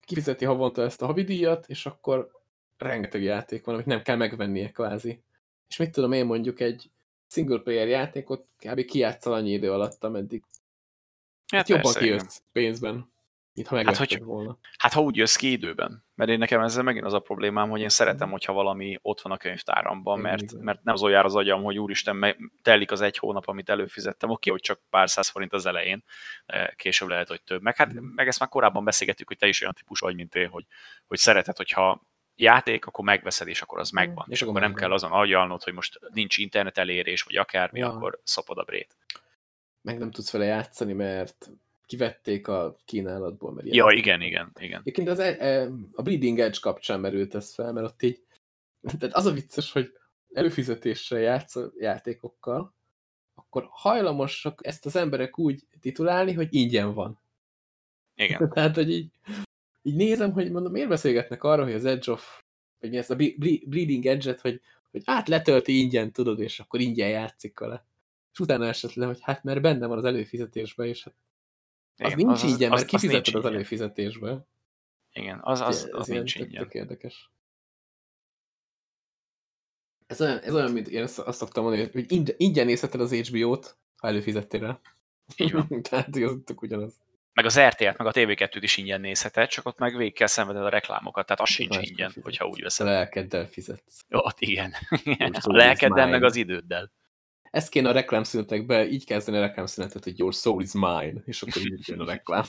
Speaker 1: kifizeti havonta ezt a havidíjat, és akkor rengeteg játék van, amit nem kell megvennie kvázi. És mit tudom én mondjuk egy single player játékot kb. kijátszal annyi idő alatt, ameddig hát jobban kijössz pénzben. Mint ha hát, hogy, volna.
Speaker 2: Hát ha úgy jössz ki időben. Mert én nekem ezzel megint az a problémám, hogy én szeretem, mhm. hogyha valami ott van a könyvtáramban, mert, mert nem azon jár az agyam, hogy úristen, telik az egy hónap, amit előfizettem. Oké, hogy csak pár száz forint az elején, később lehet, hogy több. Meg, hát, mhm. meg ezt már korábban beszélgettük, hogy te is olyan típus vagy, mint én, hogy, hogy szereted, hogyha játék, akkor megveszed, és akkor az mhm. megvan. És, akkor nem kell azon agyalnod, hogy most nincs internet elérés, vagy akármi, ja. akkor szapod a brét.
Speaker 1: Meg nem tudsz vele játszani, mert kivették a kínálatból. Mert
Speaker 2: ja, igen, igen, igen.
Speaker 1: Egyébként az, e, e, a Bleeding Edge kapcsán merült ez fel, mert ott így, tehát az a vicces, hogy előfizetéssel játsz játékokkal, akkor hajlamosak ezt az emberek úgy titulálni, hogy ingyen van.
Speaker 2: Igen.
Speaker 1: Tehát, hogy így, így nézem, hogy mondom, miért beszélgetnek arra, hogy az Edge of, vagy mi ez a Bleeding Edge-et, hogy, hogy hát letölti ingyen, tudod, és akkor ingyen játszik vele. És utána esett le, hogy hát mert benne van az előfizetésben, és hát az nincs az, ingyen, az, mert kifizeted az, az előfizetésbe.
Speaker 2: Igen, az, az, az, az nincs
Speaker 1: tök, ingyen. Tök érdekes. Ez olyan, ez olyan, mint én azt, azt szoktam mondani, hogy ingyen nézheted az HBO-t, ha előfizettél rá.
Speaker 2: Így van.
Speaker 1: Tehát az tök ugyanaz.
Speaker 2: Meg az RTL-t, meg a TV2-t is ingyen nézheted, csak ott meg végig kell szenveded a reklámokat, tehát az sincs Más ingyen, fizet. hogyha úgy veszed.
Speaker 1: A lelkeddel fizetsz.
Speaker 2: Ott igen. a lelkeddel, meg az időddel
Speaker 1: ezt kéne a reklámszünetekbe így kezdeni a reklámszünetet, hogy your soul is mine, és akkor így jön a reklám.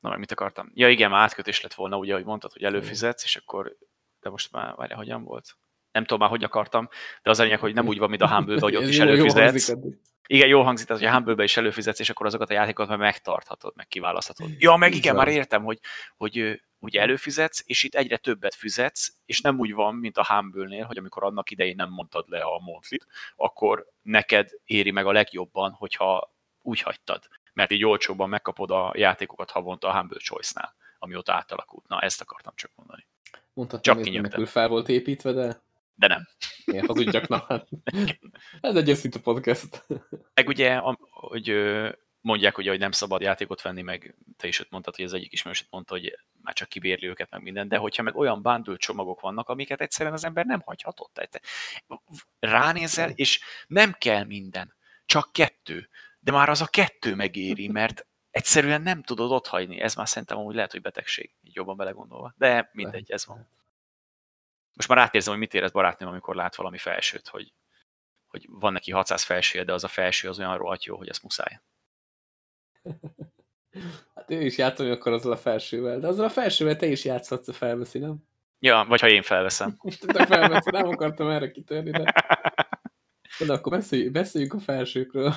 Speaker 2: Na, meg mit akartam? Ja igen, már átkötés lett volna, ugye, ahogy mondtad, hogy előfizetsz, és akkor, de most már, várja, hogyan volt? Nem tudom már, hogy akartam, de az a lényeg, hogy nem úgy van, mint a humble hogy ott is előfizetsz. Igen, jó hangzik, hogy a humble is előfizetsz, és akkor azokat a játékokat már megtarthatod, meg kiválaszthatod. Ja, meg igen, már értem, hogy, hogy ugye előfizetsz, és itt egyre többet fizetsz, és nem úgy van, mint a Humble-nél, hogy amikor annak idején nem mondtad le a monthly akkor neked éri meg a legjobban, hogyha úgy hagytad. Mert így olcsóban megkapod a játékokat havonta a Humble Choice-nál, ami ott átalakult. Na, ezt akartam csak mondani.
Speaker 1: Mondhattam, csak hogy fel volt építve, de...
Speaker 2: De nem.
Speaker 1: Miért hazudjak? Na, hát. Ez egy őszinte podcast.
Speaker 2: Meg ugye, hogy mondják, ugye, hogy nem szabad játékot venni, meg te is ott mondtad, hogy az egyik ismerősöd mondta, hogy már csak kibérli őket, meg minden, de hogyha meg olyan bundle csomagok vannak, amiket egyszerűen az ember nem hagyhatott. Tehát ránézel, és nem kell minden, csak kettő. De már az a kettő megéri, mert egyszerűen nem tudod ott hagyni. Ez már szerintem amúgy lehet, hogy betegség, így jobban belegondolva. De mindegy, ez van. Most már átérzem, hogy mit érez barátnőm, amikor lát valami felsőt, hogy, hogy van neki 600 felsője, de az a felső az olyan rohadt jó, hogy ezt muszáj.
Speaker 1: Hát ő is játszom akkor azzal a felsővel, de azzal a felsővel te is játszhatsz, a felveszi, nem?
Speaker 2: Ja, vagy ha én felveszem.
Speaker 1: Te felveszi, nem akartam erre kitörni, de... De akkor beszéljünk, beszéljünk a felsőkről.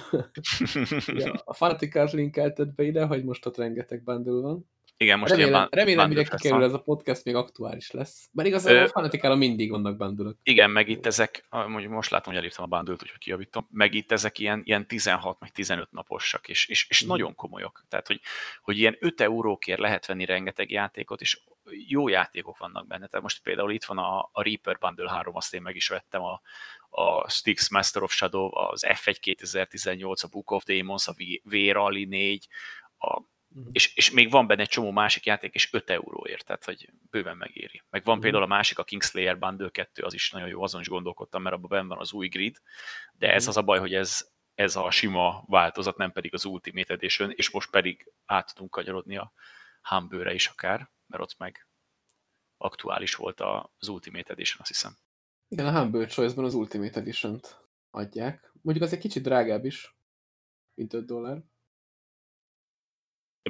Speaker 1: ja, a Fanaticals linkelted be ide, hogy most ott rengeteg bundle van.
Speaker 2: Igen, most
Speaker 1: remélem,
Speaker 2: ilyen
Speaker 1: remélem mire kikerül ez a podcast, még aktuális lesz. Mert igazából a Fanatikára mindig vannak bandulok.
Speaker 2: Igen, meg itt ezek, mondjuk most látom, hogy elírtam a bandult, úgyhogy kiavítom, meg itt ezek ilyen, ilyen 16 meg 15 naposak, és, és, és mm. nagyon komolyak. Tehát, hogy, hogy ilyen 5 eurókért lehet venni rengeteg játékot, és jó játékok vannak benne. Tehát most például itt van a, a Reaper Bundle 3, azt én meg is vettem, a, a Styx Master of Shadow, az F1 2018, a Book of Demons, a V-Rally 4, a Uh-huh. És, és még van benne egy csomó másik játék, és 5 euróért, tehát hogy bőven megéri. Meg van uh-huh. például a másik, a Kingslayer Bundle 2, az is nagyon jó, azon is gondolkodtam, mert abban benne van az új grid, de ez uh-huh. az a baj, hogy ez, ez a sima változat, nem pedig az Ultimate Edition, és most pedig át tudunk kanyarodni a Humble-re is akár, mert ott meg aktuális volt az Ultimate Edition, azt hiszem.
Speaker 1: Igen, a Humble Choice-ban az Ultimate Edition-t adják. Mondjuk az egy kicsit drágább is, mint 5 dollár.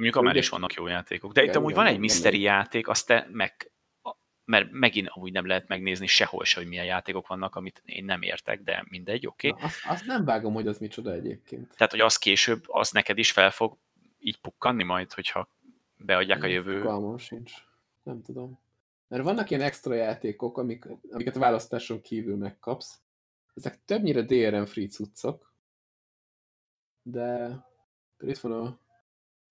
Speaker 2: Mondjuk amellé is vannak jó játékok. De itt amúgy van egy mystery játék, azt te meg, mert megint amúgy nem lehet megnézni sehol se, hogy milyen játékok vannak, amit én nem értek, de mindegy, oké. Okay.
Speaker 1: Azt, azt nem vágom, hogy az micsoda egyébként.
Speaker 2: Tehát, hogy az később, az neked is fel fog így pukkanni majd, hogyha beadják a jövő.
Speaker 1: Fogalmam sincs. Nem tudom. Mert vannak ilyen extra játékok, amik, amiket a választáson kívül megkapsz. Ezek többnyire DRM free cuccok, de itt van a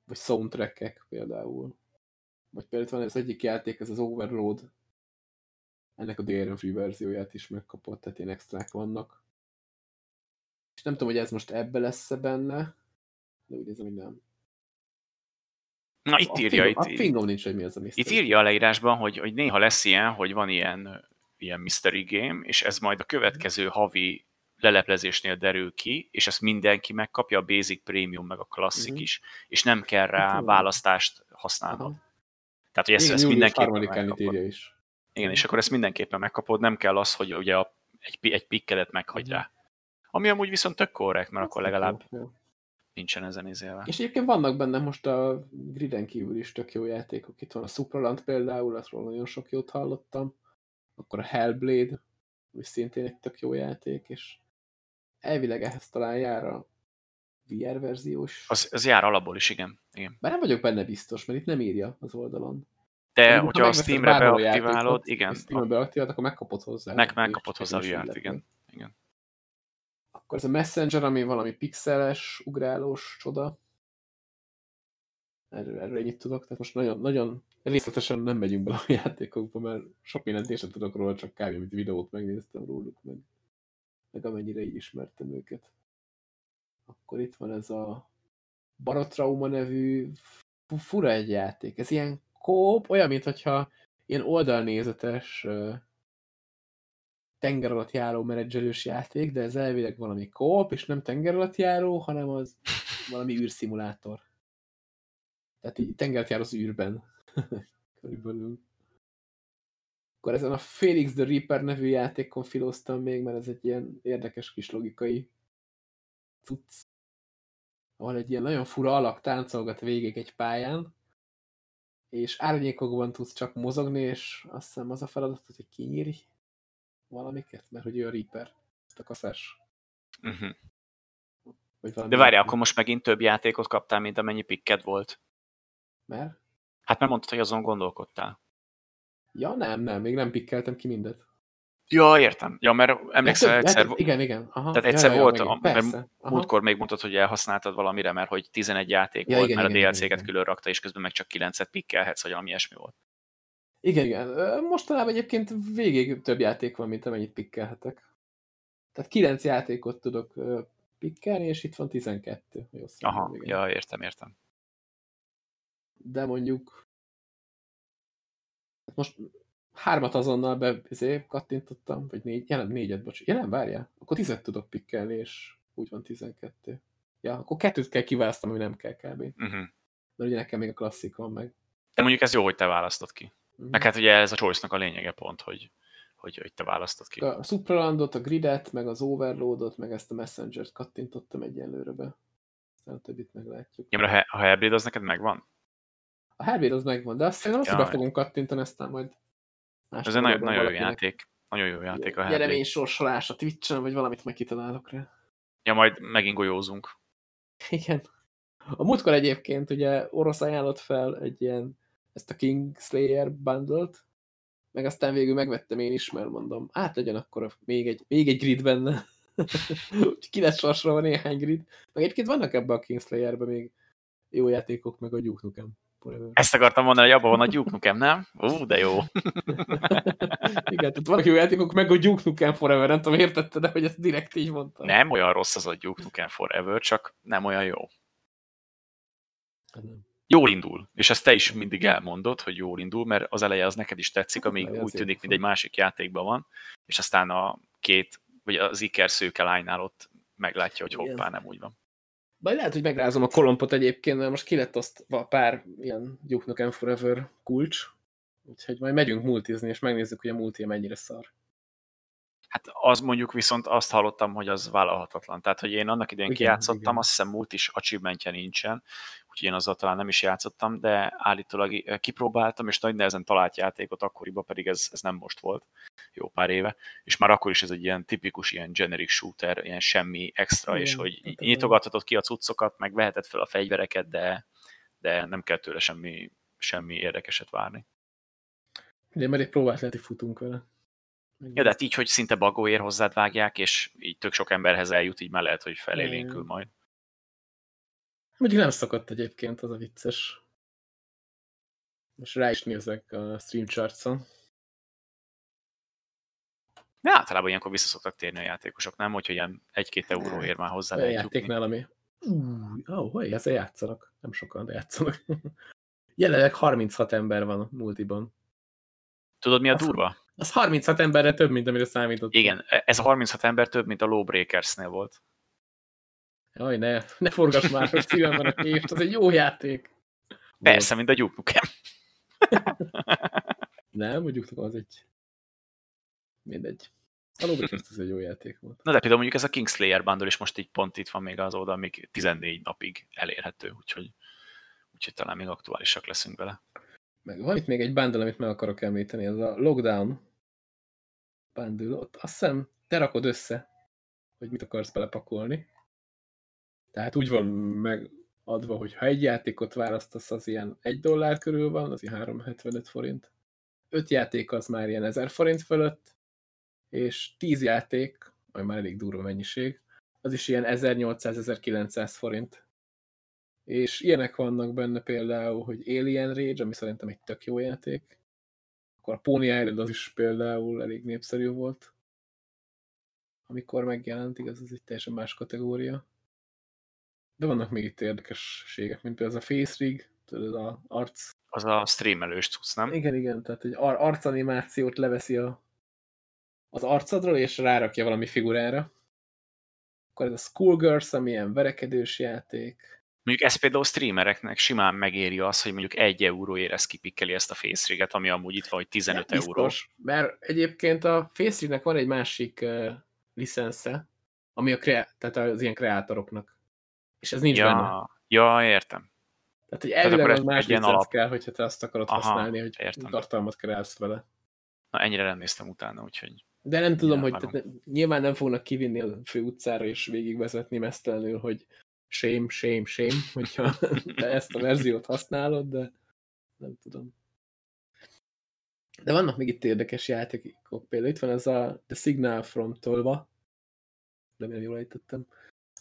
Speaker 1: vagy soundtrackek például. Vagy például van ez egyik játék, ez az Overload, ennek a DRM Free verzióját is megkapott, tehát ilyen extrák vannak. És nem tudom, hogy ez most ebbe lesz-e benne, de úgy nézem, hogy nem.
Speaker 2: Na, itt a írja. Fingom,
Speaker 1: itt, a fingom nincs, hogy mi az a
Speaker 2: mystery. Itt írja a leírásban, hogy, hogy néha lesz ilyen, hogy van ilyen, ilyen mystery game, és ez majd a következő havi leleplezésnél derül ki, és ezt mindenki megkapja, a Basic, Premium, meg a Classic uh-huh. is, és nem kell rá hát, választást használnod. Uh-huh. Tehát, hogy ezt, ezt mindenképpen megkapod. Is. Igen, és akkor ezt mindenképpen megkapod, nem kell az, hogy ugye a, egy, egy pikkedet meghagy uh-huh. rá. Ami amúgy viszont tök korrekt, mert akkor legalább jó. nincsen ezen izélve.
Speaker 1: És egyébként vannak benne most a griden kívül is tök jó játékok. Itt van a Supraland például, azról nagyon sok jót hallottam. Akkor a Hellblade, ami szintén egy tök jó játék, és elvileg ehhez talán jár a VR verziós.
Speaker 2: Az, az jár alapból is, igen. igen.
Speaker 1: Bár nem vagyok benne biztos, mert itt nem írja az oldalon.
Speaker 2: De Én, hogyha a Steam-re beaktiválod, igen.
Speaker 1: Steam-re beaktiválod, akkor megkapod hozzá.
Speaker 2: Meg, megkapod hozzá a VR-t, igen. igen.
Speaker 1: Akkor ez a Messenger, ami valami pixeles, ugrálós csoda. Erről, erről ennyit tudok, tehát most nagyon, nagyon részletesen nem megyünk bele a játékokba, mert sok mindent én sem tudok róla, csak kb. videót megnéztem róluk, meg meg amennyire így ismertem őket. Akkor itt van ez a Barotrauma nevű fura egy játék. Ez ilyen kóp, olyan, mintha ilyen oldalnézetes tenger alatt járó menedzselős játék, de ez elvileg valami kóp, és nem tenger alatt járó, hanem az valami űrszimulátor. Tehát így tenger jár az űrben. Körülbelül. Akkor ezen a Felix the Reaper nevű játékon filoztam még, mert ez egy ilyen érdekes kis logikai cucc. Ahol egy ilyen nagyon fura alak táncolgat végig egy pályán, és árnyékokban tudsz csak mozogni, és azt hiszem az a feladat, hogy kinyírj valamiket, mert hogy ő a Reaper, a kaszás.
Speaker 2: Uh mhm. -huh. De várjál, akkor most megint több játékot kaptál, mint amennyi pikked volt.
Speaker 1: Mert?
Speaker 2: Hát mert mondtad, hogy azon gondolkodtál.
Speaker 1: Ja, nem, nem, még nem pikkeltem ki mindet.
Speaker 2: Ja, értem. Ja, mert emlékszel
Speaker 1: lehet,
Speaker 2: egyszer...
Speaker 1: Lehet, igen, igen. Aha.
Speaker 2: Tehát egyszer ja, ja, volt, ja, mert aha. múltkor még mondtad, hogy elhasználtad valamire, mert hogy 11 játék ja, volt, igen, mert igen, a DLC-ket külön rakta, és közben meg csak 9-et pikkelhetsz, vagy valami ilyesmi volt.
Speaker 1: Igen, igen. Mostanában egyébként végig több játék van, mint amennyit pikkelhetek. Tehát 9 játékot tudok pikkelni, és itt van 12.
Speaker 2: Jó Aha, igen. ja, értem, értem.
Speaker 1: De mondjuk most hármat azonnal be izé, kattintottam, vagy négy, nem, négyet, bocs. Nem, várjál, akkor tizet tudok pikkelni, és úgy van tizenkettő. Ja, akkor kettőt kell kiválasztom, ami nem kell kb. Uh -huh. Mert ugye nekem még a klasszik van meg.
Speaker 2: De mondjuk ez jó, hogy te választod ki. Uh mhm. -huh. Meg hát ugye ez a choice a lényege pont, hogy, hogy, hogy te választod ki.
Speaker 1: A Supralandot, a Gridet, meg az Overloadot, meg ezt a Messenger-t kattintottam egyenlőre be. Aztán a többit meglátjuk.
Speaker 2: Ja, mert a Hellblade az neked megvan?
Speaker 1: A Hellblade az megvan, de azt szerintem azt, ja. fogunk kattintani, aztán majd
Speaker 2: Ez egy nagyon, nagyon jó játék. Nagyon jó játék a Hellblade.
Speaker 1: Gyere sorsolás a Twitch-en, vagy valamit meg kitalálok rá.
Speaker 2: Ja, majd megint golyózunk.
Speaker 1: Igen. A múltkor egyébként ugye orosz ajánlott fel egy ilyen ezt a Kingslayer bundle meg aztán végül megvettem én is, mert mondom, át legyen akkor még egy, még egy grid benne. Ki lesz sorsolva néhány grid. Meg egyébként vannak ebben a Kingslayer-ben még jó játékok, meg a Duke Nukem.
Speaker 2: Forever. Ezt akartam mondani, hogy abban van a Duke Nukem, nem? Ú, de jó.
Speaker 1: Igen, tehát jó játékok, meg a Duke Nukem Forever, nem tudom, értette, de hogy ezt direkt így mondtam.
Speaker 2: Nem olyan rossz az a Duke Nukem Forever, csak nem olyan jó. Jól indul, és ezt te is mindig elmondod, hogy jól indul, mert az eleje az neked is tetszik, hát, amíg úgy tűnik, mint egy másik játékban van, és aztán a két, vagy az Iker szőke lánynál ott meglátja, hogy hoppá, nem úgy van.
Speaker 1: Baj, lehet, hogy megrázom a kolompot egyébként, mert most ki lett azt a pár ilyen Duke Nukem Forever kulcs, úgyhogy majd megyünk multizni, és megnézzük, hogy a multi mennyire szar.
Speaker 2: Hát az mondjuk viszont azt hallottam, hogy az vállalhatatlan. Tehát, hogy én annak idején igen, kijátszottam, igen. azt hiszem múlt is achievementje nincsen, úgyhogy én azzal talán nem is játszottam, de állítólag eh, kipróbáltam, és nagy nehezen talált játékot akkoriban, pedig ez, ez nem most volt, jó pár éve, és már akkor is ez egy ilyen tipikus, ilyen generic shooter, ilyen semmi extra, igen, és hogy hát nyitogathatod ki a cuccokat, meg veheted fel a fegyvereket, de, de nem kell tőle semmi, semmi érdekeset várni.
Speaker 1: Ugye, mert egy próbát lehet, hogy futunk vele.
Speaker 2: Ja, de hát így, hogy szinte bagóér hozzád vágják, és így tök sok emberhez eljut, így már lehet, hogy felélénkül majd.
Speaker 1: Mondjuk nem szokott egyébként, az a vicces. Most rá is nézek a stream charts-on.
Speaker 2: De általában ilyenkor vissza szoktak térni a játékosok, nem? Hogyha ilyen egy-két euróért már hozzá lehet
Speaker 1: játéknál, ami... Ó, oh, hogy ezzel játszanak. Nem sokan, de játszanak. Jelenleg 36 ember van a multiban.
Speaker 2: Tudod, mi a durva?
Speaker 1: Az 36 emberre több, mint amire számítottam.
Speaker 2: Igen, ez a 36 ember több, mint a Lawbreakers-nél volt.
Speaker 1: Jaj, ne, ne forgass már, hogy szívemben a kést, az egy jó játék.
Speaker 2: Persze, mint a Duke Nukem.
Speaker 1: Nem, mondjuk az egy... Mindegy. A Lawbreakers az egy jó játék volt.
Speaker 2: Na de például mondjuk ez a Kingslayer bundle, és most így pont itt van még az oldal, még 14 napig elérhető, úgyhogy, úgyhogy talán még aktuálisak leszünk vele.
Speaker 1: Meg van itt még egy bundle, amit meg akarok említeni, ez a Lockdown bundle. Ott azt hiszem, te rakod össze, hogy mit akarsz belepakolni. Tehát úgy van megadva, hogy ha egy játékot választasz, az ilyen egy dollár körül van, az ilyen 375 forint. Öt játék az már ilyen 1000 forint fölött, és 10 játék, ami már elég durva mennyiség, az is ilyen 1800-1900 forint. És ilyenek vannak benne például, hogy Alien Rage, ami szerintem egy tök jó játék. Akkor a Pony Island az is például elég népszerű volt. Amikor megjelent, igaz, ez egy teljesen más kategória. De vannak még itt érdekességek, mint például ez a Face Rig, tudod, az arc...
Speaker 2: Az a streamelős cucc, nem?
Speaker 1: Igen, igen, tehát egy ar arcanimációt leveszi a, az arcadról, és rárakja valami figurára. Akkor ez a Schoolgirls, ami ilyen verekedős játék.
Speaker 2: Mondjuk ez például streamereknek simán megéri az, hogy mondjuk egy euróért ezt kipikkeli ezt a face ami amúgy itt van, hogy 15 euró. Biztos,
Speaker 1: mert egyébként a face van egy másik uh, licensze, ami a kre tehát az ilyen kreátoroknak. És ez nincs
Speaker 2: ja,
Speaker 1: benne.
Speaker 2: Ja, értem.
Speaker 1: Tehát, hogy elvileg az más licensz alap... kell, hogyha te azt akarod Aha, használni, hogy
Speaker 2: értem.
Speaker 1: tartalmat kreálsz vele.
Speaker 2: Na, ennyire nem néztem utána, úgyhogy...
Speaker 1: De nem tudom, hogy tehát, nyilván nem fognak kivinni a fő utcára és végigvezetni mesztelenül, hogy shame, shame, shame, hogyha te ezt a verziót használod, de nem tudom. De vannak még itt érdekes játékok, például itt van ez a The Signal from Tolva, nem jól ejtettem.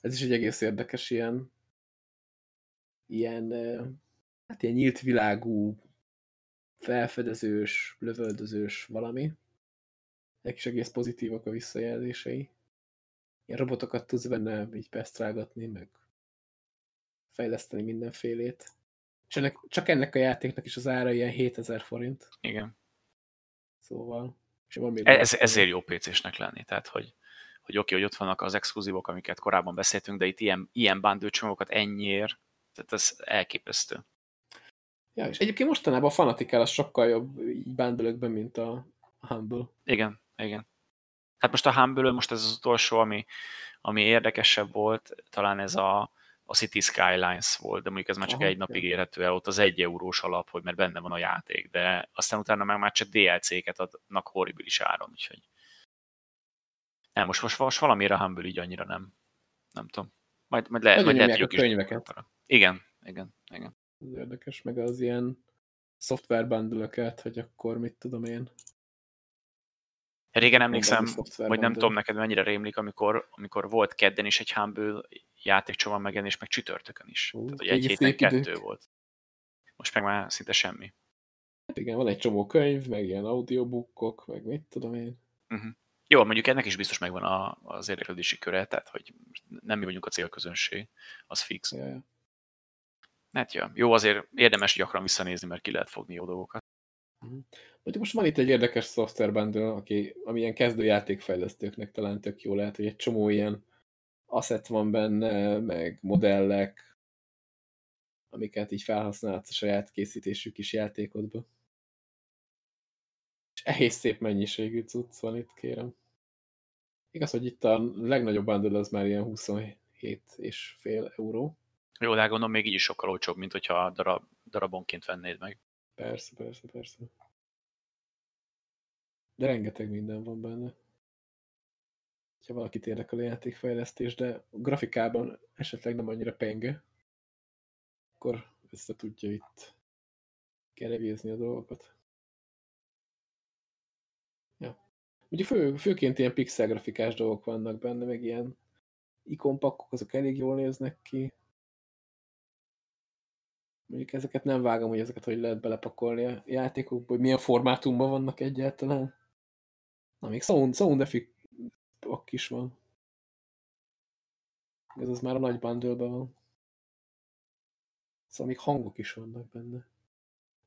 Speaker 1: Ez is egy egész érdekes ilyen, ilyen, hát ilyen nyílt világú, felfedezős, lövöldözős valami. Egy is egész pozitívak a visszajelzései. Ilyen robotokat tudsz benne így pesztrálgatni, meg fejleszteni mindenfélét. És ennek, csak ennek a játéknak is az ára ilyen 7000 forint.
Speaker 2: Igen.
Speaker 1: Szóval... És van
Speaker 2: még Ez, ezért jó PC-snek lenni, tehát hogy, hogy oké, hogy ott vannak az exkluzívok, amiket korábban beszéltünk, de itt ilyen, ilyen bundle csomagokat ennyiért, tehát ez elképesztő.
Speaker 1: Ja, és egyébként mostanában a Fanatical az sokkal jobb így bundle mint a Humble.
Speaker 2: Igen, igen. Hát most a Humble, most ez az utolsó, ami, ami érdekesebb volt, talán ez a, a City Skylines volt, de mondjuk ez már csak Aha, egy napig érhető el, ott az egy eurós alap, hogy mert benne van a játék, de aztán utána meg már csak DLC-ket adnak horribilis áron, úgyhogy nem, most, most, most valamire a Humble így annyira nem, nem tudom. Majd, majd lehet, majd lehet,
Speaker 1: hogy könyveket.
Speaker 2: Igen, igen, igen.
Speaker 1: Ez érdekes, meg az ilyen szoftver hogy akkor mit tudom én.
Speaker 2: Régen emlékszem, vagy nem tudom neked mennyire rémlik, amikor, amikor volt kedden is egy Humble játékcsomag megjelenés, meg csütörtökön is. Uh, Tehát, hogy egy héten kettő idők. volt. Most meg már szinte semmi.
Speaker 1: Hát igen, van egy csomó könyv, meg ilyen audiobookok, meg mit tudom én.
Speaker 2: Uh-huh. Jó, mondjuk ennek is biztos megvan a, az érdeklődési köre, tehát hogy nem mi vagyunk a célközönség, az fix. Yeah. Hát ja, jó, azért érdemes gyakran visszanézni, mert ki lehet fogni jó dolgokat.
Speaker 1: Uh-huh. Mondjuk most van itt egy érdekes szoftver bundle, aki, ami ilyen kezdő játékfejlesztőknek talán tök jó lehet, hogy egy csomó ilyen asset van benne, meg modellek, amiket így felhasználhatsz a saját készítésű kis játékodba. És egész szép mennyiségű cucc van itt, kérem. Igaz, hogy itt a legnagyobb bundle az már ilyen 27 és fél euró.
Speaker 2: Jó, de gondolom még így is sokkal olcsóbb, mint hogyha darab, darabonként vennéd meg.
Speaker 1: Persze, persze, persze. De rengeteg minden van benne. Ha valakit érdekel a játékfejlesztés, de grafikában esetleg nem annyira penge, akkor össze tudja itt kerevézni a dolgokat. Ja. Ugye fő, főként ilyen pixel grafikás dolgok vannak benne, meg ilyen ikonpakkok, azok elég jól néznek ki. Mondjuk ezeket nem vágom, hogy ezeket hogy lehet belepakolni a játékokba, hogy milyen formátumban vannak egyáltalán. Na, még sound, sound effect is van. Ez az már a nagy bundle van. Szóval még hangok is vannak benne.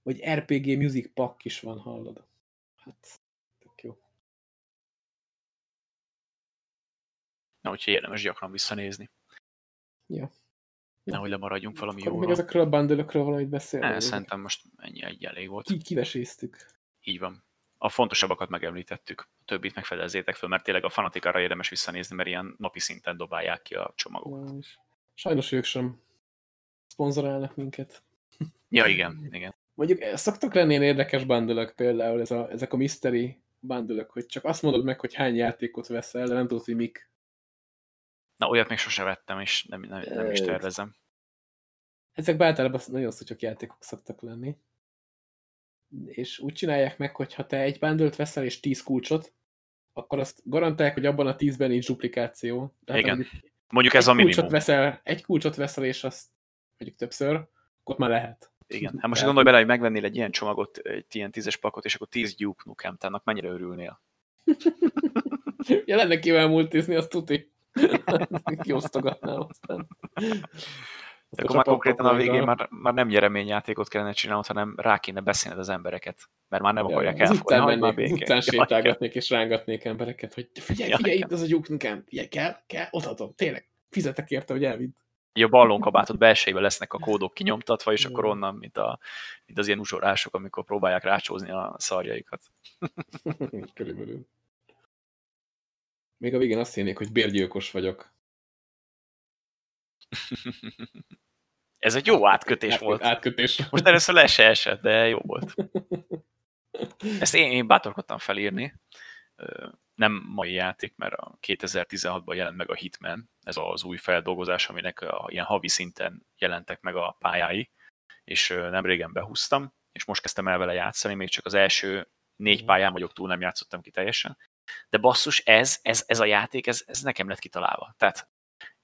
Speaker 1: Vagy RPG Music Pack is van, hallod? Hát, tök jó.
Speaker 2: Na, úgyhogy érdemes gyakran visszanézni.
Speaker 1: Ja.
Speaker 2: Nehogy lemaradjunk valami
Speaker 1: jó. Még ezekről a bundle valamit beszélni.
Speaker 2: Ne, szerintem most ennyi egy elég volt.
Speaker 1: Ki, kiveséztük.
Speaker 2: Így van. A fontosabbakat megemlítettük, a többit megfedezzétek föl, mert tényleg a fanatikára érdemes visszanézni, mert ilyen napi szinten dobálják ki a csomagokat.
Speaker 1: Sajnos ők sem szponzorálnak minket.
Speaker 2: Ja, igen, igen.
Speaker 1: Mondjuk eh, szoktak lenni ilyen érdekes bandölök például, ez a, ezek a mystery bandölök, hogy csak azt mondod meg, hogy hány játékot veszel, de nem tudod, hogy mik.
Speaker 2: Na, olyat még sose vettem, és nem, nem, nem is tervezem.
Speaker 1: Ezek általában nagyon szutyok játékok szoktak lenni. És úgy csinálják meg, hogy ha te egy bundle veszel és 10 kulcsot, akkor azt garantálják, hogy abban a 10-ben nincs duplikáció.
Speaker 2: Tehát Igen. Mondjuk ez a minimum.
Speaker 1: Kulcsot veszel, egy kulcsot veszel, és azt mondjuk többször, akkor már lehet.
Speaker 2: Igen, hát most gondolj bele, hogy megvennél egy ilyen csomagot, egy ilyen tízes pakot, és akkor tíz Duke Nukem, tehát mennyire örülnél?
Speaker 1: ja, lenne kivel multizni, azt tuti. Kiosztogatnám aztán.
Speaker 2: De akkor már konkrétan a végén már, már nem nyereményjátékot kellene csinálnod, hanem rá kéne beszélned az embereket, mert már nem ja, akarják elfogadni.
Speaker 1: Után, mennék, után sétálgatnék és rángatnék embereket, hogy figyelj, figyelj, ja, itt az a Nukem, figyelj, kell, kell, odaadom, tényleg, fizetek érte, hogy elvidd
Speaker 2: a ballonkabátot belsejében lesznek a kódok kinyomtatva, és akkor onnan, mint, a, mint az ilyen uzsorások, amikor próbálják rácsózni a szarjaikat.
Speaker 1: Körülbelül. Még a végén azt hinnék, hogy bérgyilkos vagyok.
Speaker 2: Ez egy jó átkötés Át, volt.
Speaker 1: Átkötés.
Speaker 2: Most először le se esett, de jó volt. Ezt én, én bátorkodtam felírni nem mai játék, mert a 2016-ban jelent meg a Hitman, ez az új feldolgozás, aminek a, ilyen havi szinten jelentek meg a pályái, és nem régen behúztam, és most kezdtem el vele játszani, még csak az első négy pályán vagyok túl, nem játszottam ki teljesen. De basszus, ez, ez, ez a játék, ez, ez nekem lett kitalálva. Tehát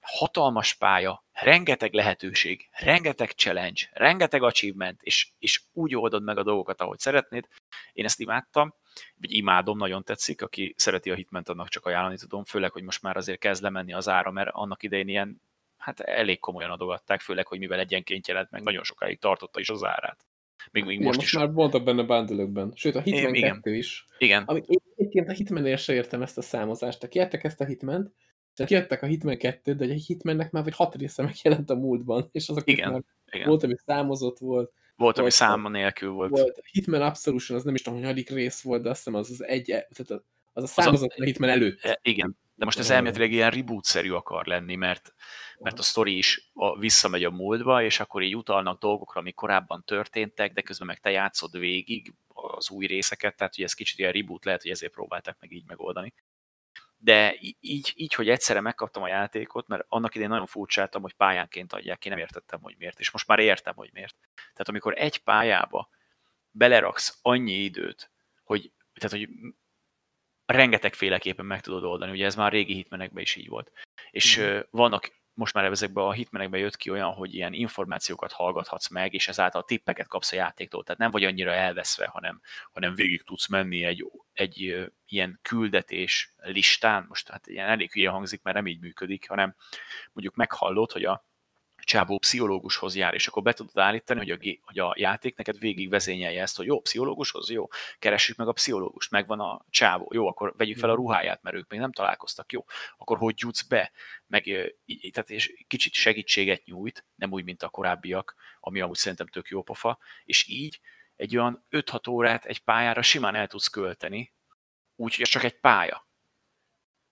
Speaker 2: hatalmas pálya, rengeteg lehetőség, rengeteg challenge, rengeteg achievement, és, és úgy oldod meg a dolgokat, ahogy szeretnéd. Én ezt imádtam, vagy imádom, nagyon tetszik, aki szereti a hitment, annak csak ajánlani tudom, főleg, hogy most már azért kezd lemenni az ára, mert annak idején ilyen, hát elég komolyan adogatták, főleg, hogy mivel egyenként jelent meg, nagyon sokáig tartotta is az árát. Még, még most,
Speaker 1: most
Speaker 2: is.
Speaker 1: már voltak benne bundle Sőt, a Hitman igen. 2 is.
Speaker 2: Igen.
Speaker 1: Ami én egyébként a Hitman-ér se értem ezt a számozást. Tehát kiadtak ezt a Hitment, tehát kiadtak a Hitman 2 de egy Hitmannek már vagy hat része megjelent a múltban, és azok
Speaker 2: igen. Már igen.
Speaker 1: volt, ami számozott volt,
Speaker 2: volt, ami száma nélkül volt. volt.
Speaker 1: Hitman Absolution, az nem is tudom, hogy hanyadik rész volt, de azt hiszem az az egy, tehát az a számozott az a, a Hitman előtt.
Speaker 2: E, igen, de most ez elméletileg ilyen reboot-szerű akar lenni, mert, mert a sztori is a, visszamegy a múltba, és akkor így utalnak dolgokra, ami korábban történtek, de közben meg te játszod végig az új részeket, tehát hogy ez kicsit ilyen reboot lehet, hogy ezért próbálták meg így megoldani de így, így, hogy egyszerre megkaptam a játékot, mert annak idején nagyon furcsáltam, hogy pályánként adják ki, nem értettem, hogy miért, és most már értem, hogy miért. Tehát amikor egy pályába beleraksz annyi időt, hogy, tehát, hogy rengetegféleképpen meg tudod oldani, ugye ez már régi hitmenekben is így volt. És mm. vannak most már ezekben a hitmenekben jött ki olyan, hogy ilyen információkat hallgathatsz meg, és ezáltal tippeket kapsz a játéktól. Tehát nem vagy annyira elveszve, hanem, hanem végig tudsz menni egy, egy ilyen küldetés listán. Most hát ilyen elég hülye hangzik, mert nem így működik, hanem mondjuk meghallod, hogy a csábó pszichológushoz jár, és akkor be tudod állítani, hogy a, hogy a játék neked végig vezényelje ezt, hogy jó, pszichológushoz, jó, keressük meg a pszichológust, megvan a csábó, jó, akkor vegyük fel a ruháját, mert ők még nem találkoztak, jó, akkor hogy jutsz be, meg tehát és kicsit segítséget nyújt, nem úgy, mint a korábbiak, ami amúgy szerintem tök jó pofa, és így egy olyan 5-6 órát egy pályára simán el tudsz költeni, úgyhogy csak egy pálya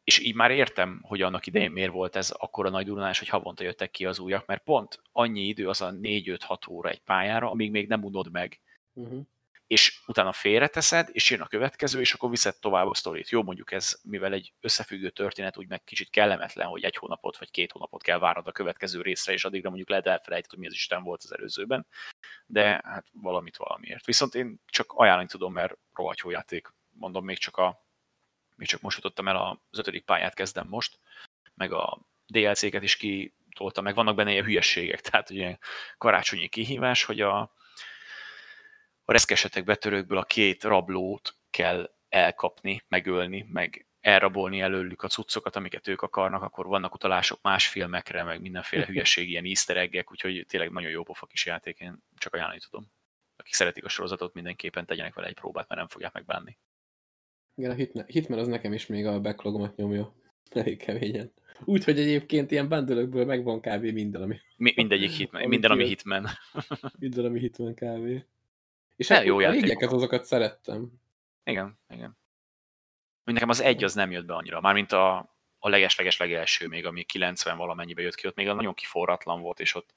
Speaker 2: és így már értem, hogy annak idején miért volt ez akkora nagy durulás, hogy havonta jöttek ki az újak, mert pont annyi idő az a 4-5-6 óra egy pályára, amíg még nem unod meg. Uh-huh. És utána félreteszed, és jön a következő, és akkor viszed tovább a sztorit. Jó, mondjuk ez, mivel egy összefüggő történet, úgy meg kicsit kellemetlen, hogy egy hónapot vagy két hónapot kell várnod a következő részre, és addigra mondjuk lehet elfelejteni, hogy mi az Isten volt az előzőben, de hát valamit valamiért. Viszont én csak ajánlani tudom, mert rohadt jó játék. Mondom, még csak a még csak most jutottam el az ötödik pályát kezdem most, meg a DLC-ket is kitoltam, meg vannak benne ilyen hülyességek, tehát ugye karácsonyi kihívás, hogy a, a reszkesetek betörőkből a két rablót kell elkapni, megölni, meg elrabolni előlük a cuccokat, amiket ők akarnak, akkor vannak utalások más filmekre, meg mindenféle hülyeség, ilyen easter egg úgyhogy tényleg nagyon jó pofa kis játék, én csak ajánlani tudom. Akik szeretik a sorozatot, mindenképpen tegyenek vele egy próbát, mert nem fogják megbánni.
Speaker 1: Igen, a Hitman, Hitman az nekem is még a backlogomat nyomja. Elég keményen. Úgyhogy egyébként ilyen bundle megvan kb. minden, ami...
Speaker 2: Mi, mindegyik Hitman, ami minden, ami Hitman.
Speaker 1: minden, ami Hitman kb. És hát jó a régeket azokat szerettem.
Speaker 2: Igen, igen. Nekem az egy az nem jött be annyira. Mármint a, a leges-leges legelső még, ami 90 valamennyibe jött ki, ott még nagyon kiforratlan volt, és ott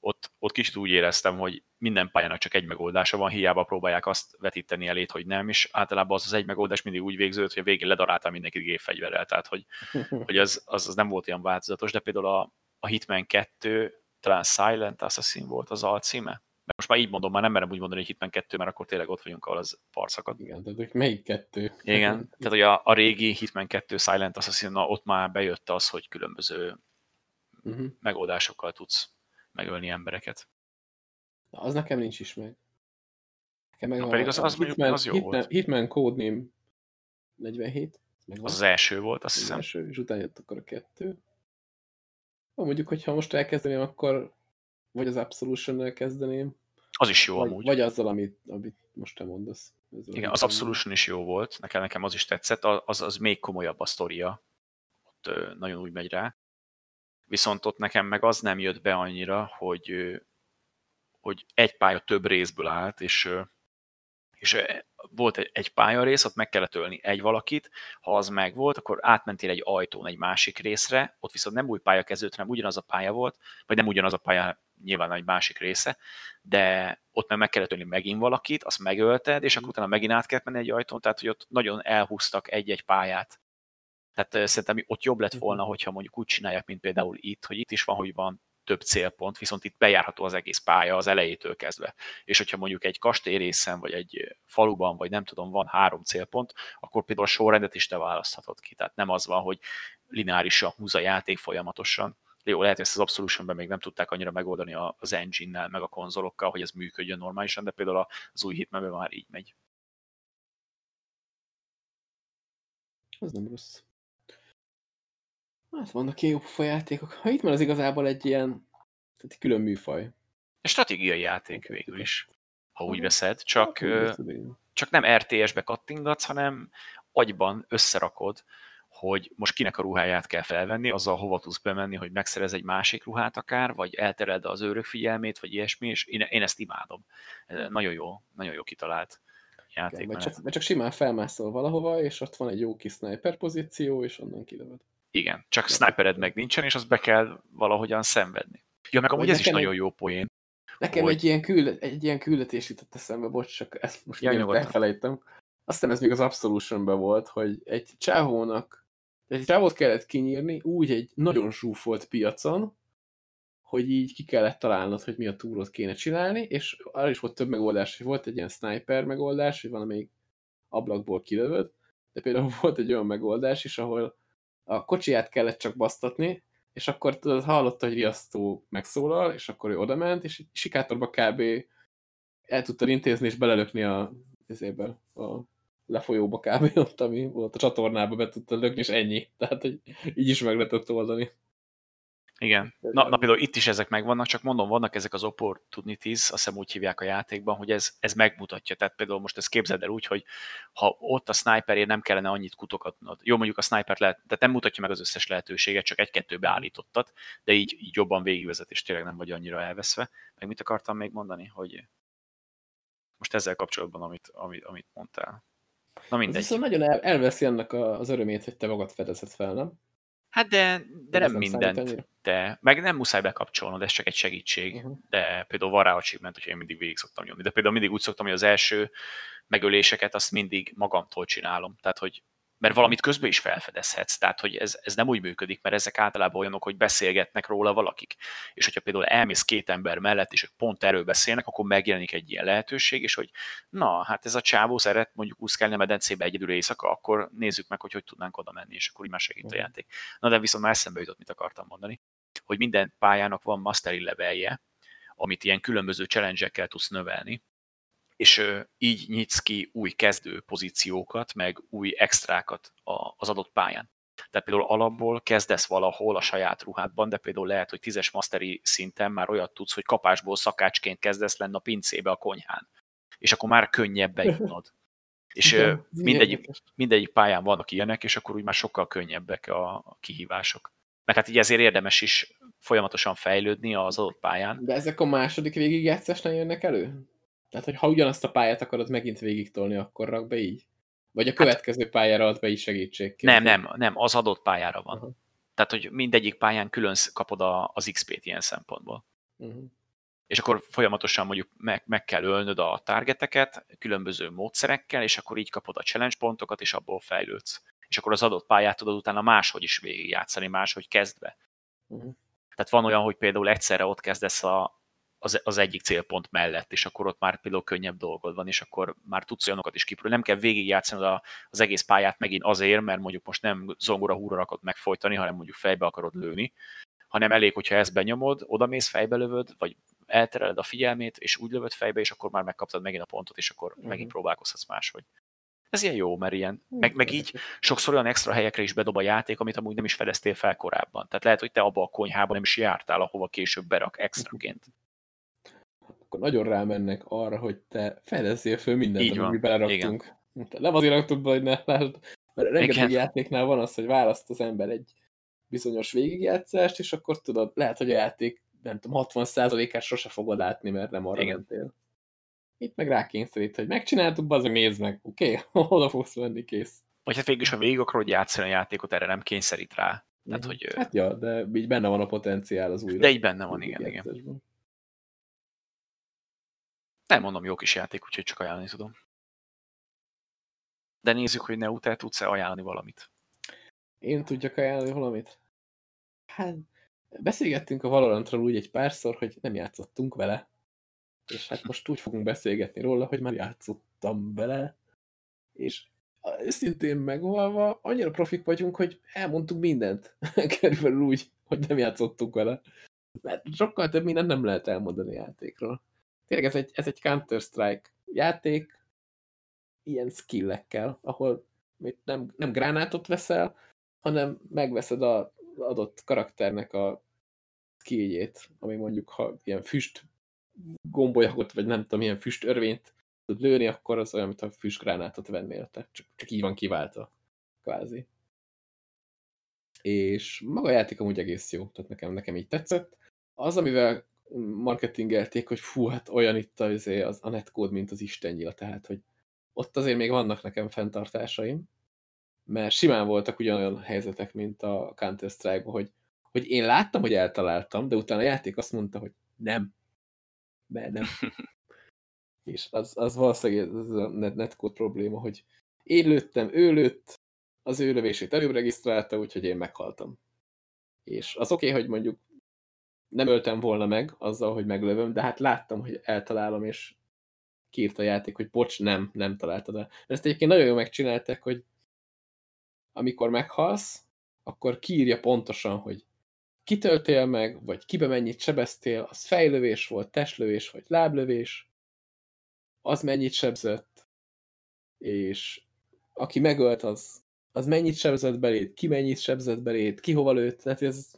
Speaker 2: ott, ott kicsit úgy éreztem, hogy minden pályának csak egy megoldása van, hiába próbálják azt vetíteni elét, hogy nem, és általában az az egy megoldás mindig úgy végződött, hogy a végén ledaráltam mindenkit gépfegyverrel, tehát hogy, hogy az, az, az, nem volt ilyen változatos, de például a, a Hitman 2, talán Silent Assassin volt az alcíme, mert most már így mondom, már nem merem úgy mondani, hogy Hitman 2, mert akkor tényleg ott vagyunk, ahol az parszakad.
Speaker 1: Igen, tehát melyik kettő?
Speaker 2: Igen, tehát hogy a, a régi Hitman 2 Silent Assassin, na, ott már bejött az, hogy különböző uh-huh. megoldásokkal tudsz megölni embereket.
Speaker 1: Na, az nekem nincs is meg.
Speaker 2: Nekem meg Na, pedig az, az, Hitman, az jó
Speaker 1: Hitman,
Speaker 2: volt.
Speaker 1: Hitman Codename 47.
Speaker 2: Az az első volt, azt az hiszem.
Speaker 1: első, és utána jött akkor a kettő. Ha mondjuk, hogyha most elkezdeném, akkor vagy az Absolution-nel kezdeném.
Speaker 2: Az is jó
Speaker 1: vagy,
Speaker 2: amúgy.
Speaker 1: Vagy azzal, amit, amit most te mondasz.
Speaker 2: Ezzel Igen, az Absolution is jó volt, nekem, nekem az is tetszett, az, az még komolyabb a sztoria. Ott nagyon úgy megy rá. Viszont ott nekem meg az nem jött be annyira, hogy, hogy egy pálya több részből állt, és, és volt egy, egy pályarész, ott meg kellett ölni egy valakit, ha az meg volt, akkor átmentél egy ajtón egy másik részre, ott viszont nem új pálya kezdődött, hanem ugyanaz a pálya volt, vagy nem ugyanaz a pálya, nyilván egy másik része, de ott meg meg kellett ölni megint valakit, azt megölted, és akkor utána megint át kellett menni egy ajtón, tehát hogy ott nagyon elhúztak egy-egy pályát tehát szerintem ott jobb lett volna, mhm. hogyha mondjuk úgy csinálják, mint például itt, hogy itt is van, hogy van több célpont, viszont itt bejárható az egész pálya az elejétől kezdve. És hogyha mondjuk egy kastélyrészen, vagy egy faluban, vagy nem tudom, van három célpont, akkor például a sorrendet is te választhatod ki. Tehát nem az van, hogy lineárisan húz a játék folyamatosan. Jó, lehet, hogy ezt az Absolution-ben még nem tudták annyira megoldani az engine-nel, meg a konzolokkal, hogy ez működjön normálisan, de például az új hitman már így megy.
Speaker 1: Ez nem rossz. Hát vannak ilyen jó játékok. Ha itt van az igazából egy ilyen tehát külön műfaj.
Speaker 2: Egy stratégiai játék végül is, ha úgy veszed, csak, hát, csak nem RTS-be kattingatsz, hanem agyban összerakod, hogy most kinek a ruháját kell felvenni, azzal hova tudsz bemenni, hogy megszerez egy másik ruhát akár, vagy eltered az őrök figyelmét, vagy ilyesmi, és én, én ezt imádom. Ez nagyon jó, nagyon jó kitalált játék.
Speaker 1: Vagy, csak, vagy csak simán felmászol valahova, és ott van egy jó kis sniper pozíció, és onnan kilövöd.
Speaker 2: Igen, csak snipered meg nincsen, és azt be kell valahogyan szenvedni. Ja, meg amúgy ez is egy... nagyon jó poén.
Speaker 1: Nekem hogy... egy, ilyen küldet, egy ilyen küldetés jutott eszembe, bocs, csak ezt most ja, elfelejtem. Aztán ez még az absolution volt, hogy egy csávónak, egy csávót kellett kinyírni úgy egy nagyon zsúfolt piacon, hogy így ki kellett találnod, hogy mi a túrót kéne csinálni, és arra is volt több megoldás, hogy volt egy ilyen sniper megoldás, hogy valamelyik ablakból kilövöd, de például volt egy olyan megoldás is, ahol a kocsiját kellett csak basztatni, és akkor tudod, hallotta, hogy riasztó megszólal, és akkor ő oda ment, és sikátorba kb. el tudta intézni, és belelökni a, a lefolyóba kb. ott, ami volt a csatornába, be tudta lökni, és ennyi. Tehát, hogy így is meg lehetett oldani.
Speaker 2: Igen. Na, na például itt is ezek megvannak, csak mondom, vannak ezek az opportunities, azt hiszem úgy hívják a játékban, hogy ez, ez megmutatja. Tehát például most ezt képzeld el úgy, hogy ha ott a sniperért nem kellene annyit kutokatnod. Jó, mondjuk a sniper lehet, tehát nem mutatja meg az összes lehetőséget, csak egy-kettő beállítottat, de így, így jobban végigvezet, és tényleg nem vagy annyira elveszve. Meg mit akartam még mondani, hogy most ezzel kapcsolatban, amit, amit, amit mondtál. Na mindegy.
Speaker 1: Ez nagyon el, elveszi annak az örömét, hogy te magad fedezed fel, nem?
Speaker 2: Hát de, de nem, nem mindent, de meg nem muszáj bekapcsolnod, ez csak egy segítség, uh-huh. de például van rá achievement, hogy én mindig végig szoktam nyomni, de például mindig úgy szoktam, hogy az első megöléseket azt mindig magamtól csinálom, tehát hogy mert valamit közben is felfedezhetsz. Tehát, hogy ez, ez nem úgy működik, mert ezek általában olyanok, hogy beszélgetnek róla valakik. És hogyha például elmész két ember mellett, és ők pont erről beszélnek, akkor megjelenik egy ilyen lehetőség, és hogy na, hát ez a csávó szeret mondjuk úszkálni a medencébe egyedül éjszaka, akkor nézzük meg, hogy hogy tudnánk oda menni, és akkor így már segít a játék. Na, de viszont már eszembe jutott, mit akartam mondani, hogy minden pályának van mastery levelje, amit ilyen különböző challenge tudsz növelni, és így nyitsz ki új kezdő pozíciókat, meg új extrákat az adott pályán. Tehát például alapból kezdesz valahol a saját ruhádban, de például lehet, hogy tízes masteri szinten már olyat tudsz, hogy kapásból szakácsként kezdesz lenni a pincébe a konyhán. És akkor már könnyebb bejutnod. És Igen, mindegyik, mindegyik pályán vannak ilyenek, és akkor úgy már sokkal könnyebbek a kihívások. Meg hát így ezért érdemes is folyamatosan fejlődni az adott pályán.
Speaker 1: De ezek a második végigjátszásnál jönnek elő? Tehát, hogy ha ugyanazt a pályát akarod megint végigtolni, akkor rak be így? Vagy a hát- következő hát, pályára ad be is segítség?
Speaker 2: Nem, nem, nem, az adott pályára van. Uh-huh. Tehát, hogy mindegyik pályán külön kapod a, az XP-t ilyen szempontból. Uh-huh. És akkor folyamatosan mondjuk meg, meg kell ölnöd a targeteket különböző módszerekkel, és akkor így kapod a challenge pontokat, és abból fejlődsz. És akkor az adott pályát tudod utána máshogy is végigjátszani, máshogy kezdve. Uh-huh. Tehát van olyan, hogy például egyszerre ott kezdesz a, az, az egyik célpont mellett, és akkor ott már például könnyebb dolgod van, és akkor már tudsz olyanokat is kipróbálni. Nem kell végigjátszanod az egész pályát megint azért, mert mondjuk most nem zongora húra rakod megfojtani, hanem mondjuk fejbe akarod lőni, hanem elég, hogyha ezt benyomod, odamész, fejbe lövöd, vagy eltereled a figyelmét, és úgy lövöd fejbe, és akkor már megkaptad megint a pontot, és akkor uh-huh. megint próbálkozhatsz máshogy. Ez ilyen jó, mert ilyen, meg, meg így sokszor olyan extra helyekre is bedob a játék, amit amúgy nem is fedeztél fel korábban. Tehát lehet, hogy te abba a konyhában nem is jártál, ahova később berak extraként
Speaker 1: akkor nagyon rámennek arra, hogy te fedezzél föl mindent, amit mi beleraktunk. Nem azért raktuk be, hogy ne lásd, mert rengeteg Igen. játéknál van az, hogy választ az ember egy bizonyos végigjátszást, és akkor tudod, lehet, hogy a játék nem tudom, 60%-át sose fogod látni, mert nem arra Igen. mentél. Itt meg rákényszerít, hogy megcsináltuk, az nézd meg, oké, okay? oda fogsz menni, kész.
Speaker 2: Vagy hát végül is, ha végig akarod játszani a játékot, erre nem kényszerít rá.
Speaker 1: Tehát, hogy, hát ja, de így benne van a potenciál az újra.
Speaker 2: De így benne van, igen, igen. Nem mondom, jó kis játék, úgyhogy csak ajánlani tudom. De nézzük, hogy Neu, te tudsz-e ajánlani valamit?
Speaker 1: Én tudjak ajánlani valamit? Hát, beszélgettünk a Valorantról úgy egy párszor, hogy nem játszottunk vele. És hát most úgy fogunk beszélgetni róla, hogy már játszottam vele. És szintén megvalva, annyira profik vagyunk, hogy elmondtuk mindent. Körülbelül úgy, hogy nem játszottunk vele. Mert sokkal több mindent nem lehet elmondani játékról tényleg ez egy, ez egy Counter-Strike játék, ilyen skillekkel, ahol nem, nem gránátot veszel, hanem megveszed az adott karakternek a skilljét, ami mondjuk, ha ilyen füst gombolyagot, vagy nem tudom, ilyen füst örvényt tud lőni, akkor az olyan, mintha füstgránátot vennél, tehát csak, csak így van kiváltva, kvázi. És maga a játék amúgy egész jó, tehát nekem, nekem így tetszett. Az, amivel marketingelték, hogy fú, hát olyan itt az, az a netcode, mint az istennyila, tehát, hogy ott azért még vannak nekem fenntartásaim, mert simán voltak ugyanolyan helyzetek, mint a Counter-Strike-ban, hogy, hogy én láttam, hogy eltaláltam, de utána a játék azt mondta, hogy nem. Mert nem. És az, az valószínűleg ez a netcode probléma, hogy én lőttem, ő lőtt, az ő lövését előbb regisztrálta, úgyhogy én meghaltam. És az oké, okay, hogy mondjuk nem öltem volna meg azzal, hogy meglövöm, de hát láttam, hogy eltalálom, és kiírt a játék, hogy bocs, nem, nem találtad el. Ezt egyébként nagyon jól megcsinálták, hogy amikor meghalsz, akkor kiírja pontosan, hogy kitöltél meg, vagy kibe mennyit sebeztél, az fejlövés volt, testlövés, vagy láblövés, az mennyit sebzett, és aki megölt, az, az mennyit sebzett beléd, ki mennyit sebzett beléd, ki hova lőtt, tehát ez,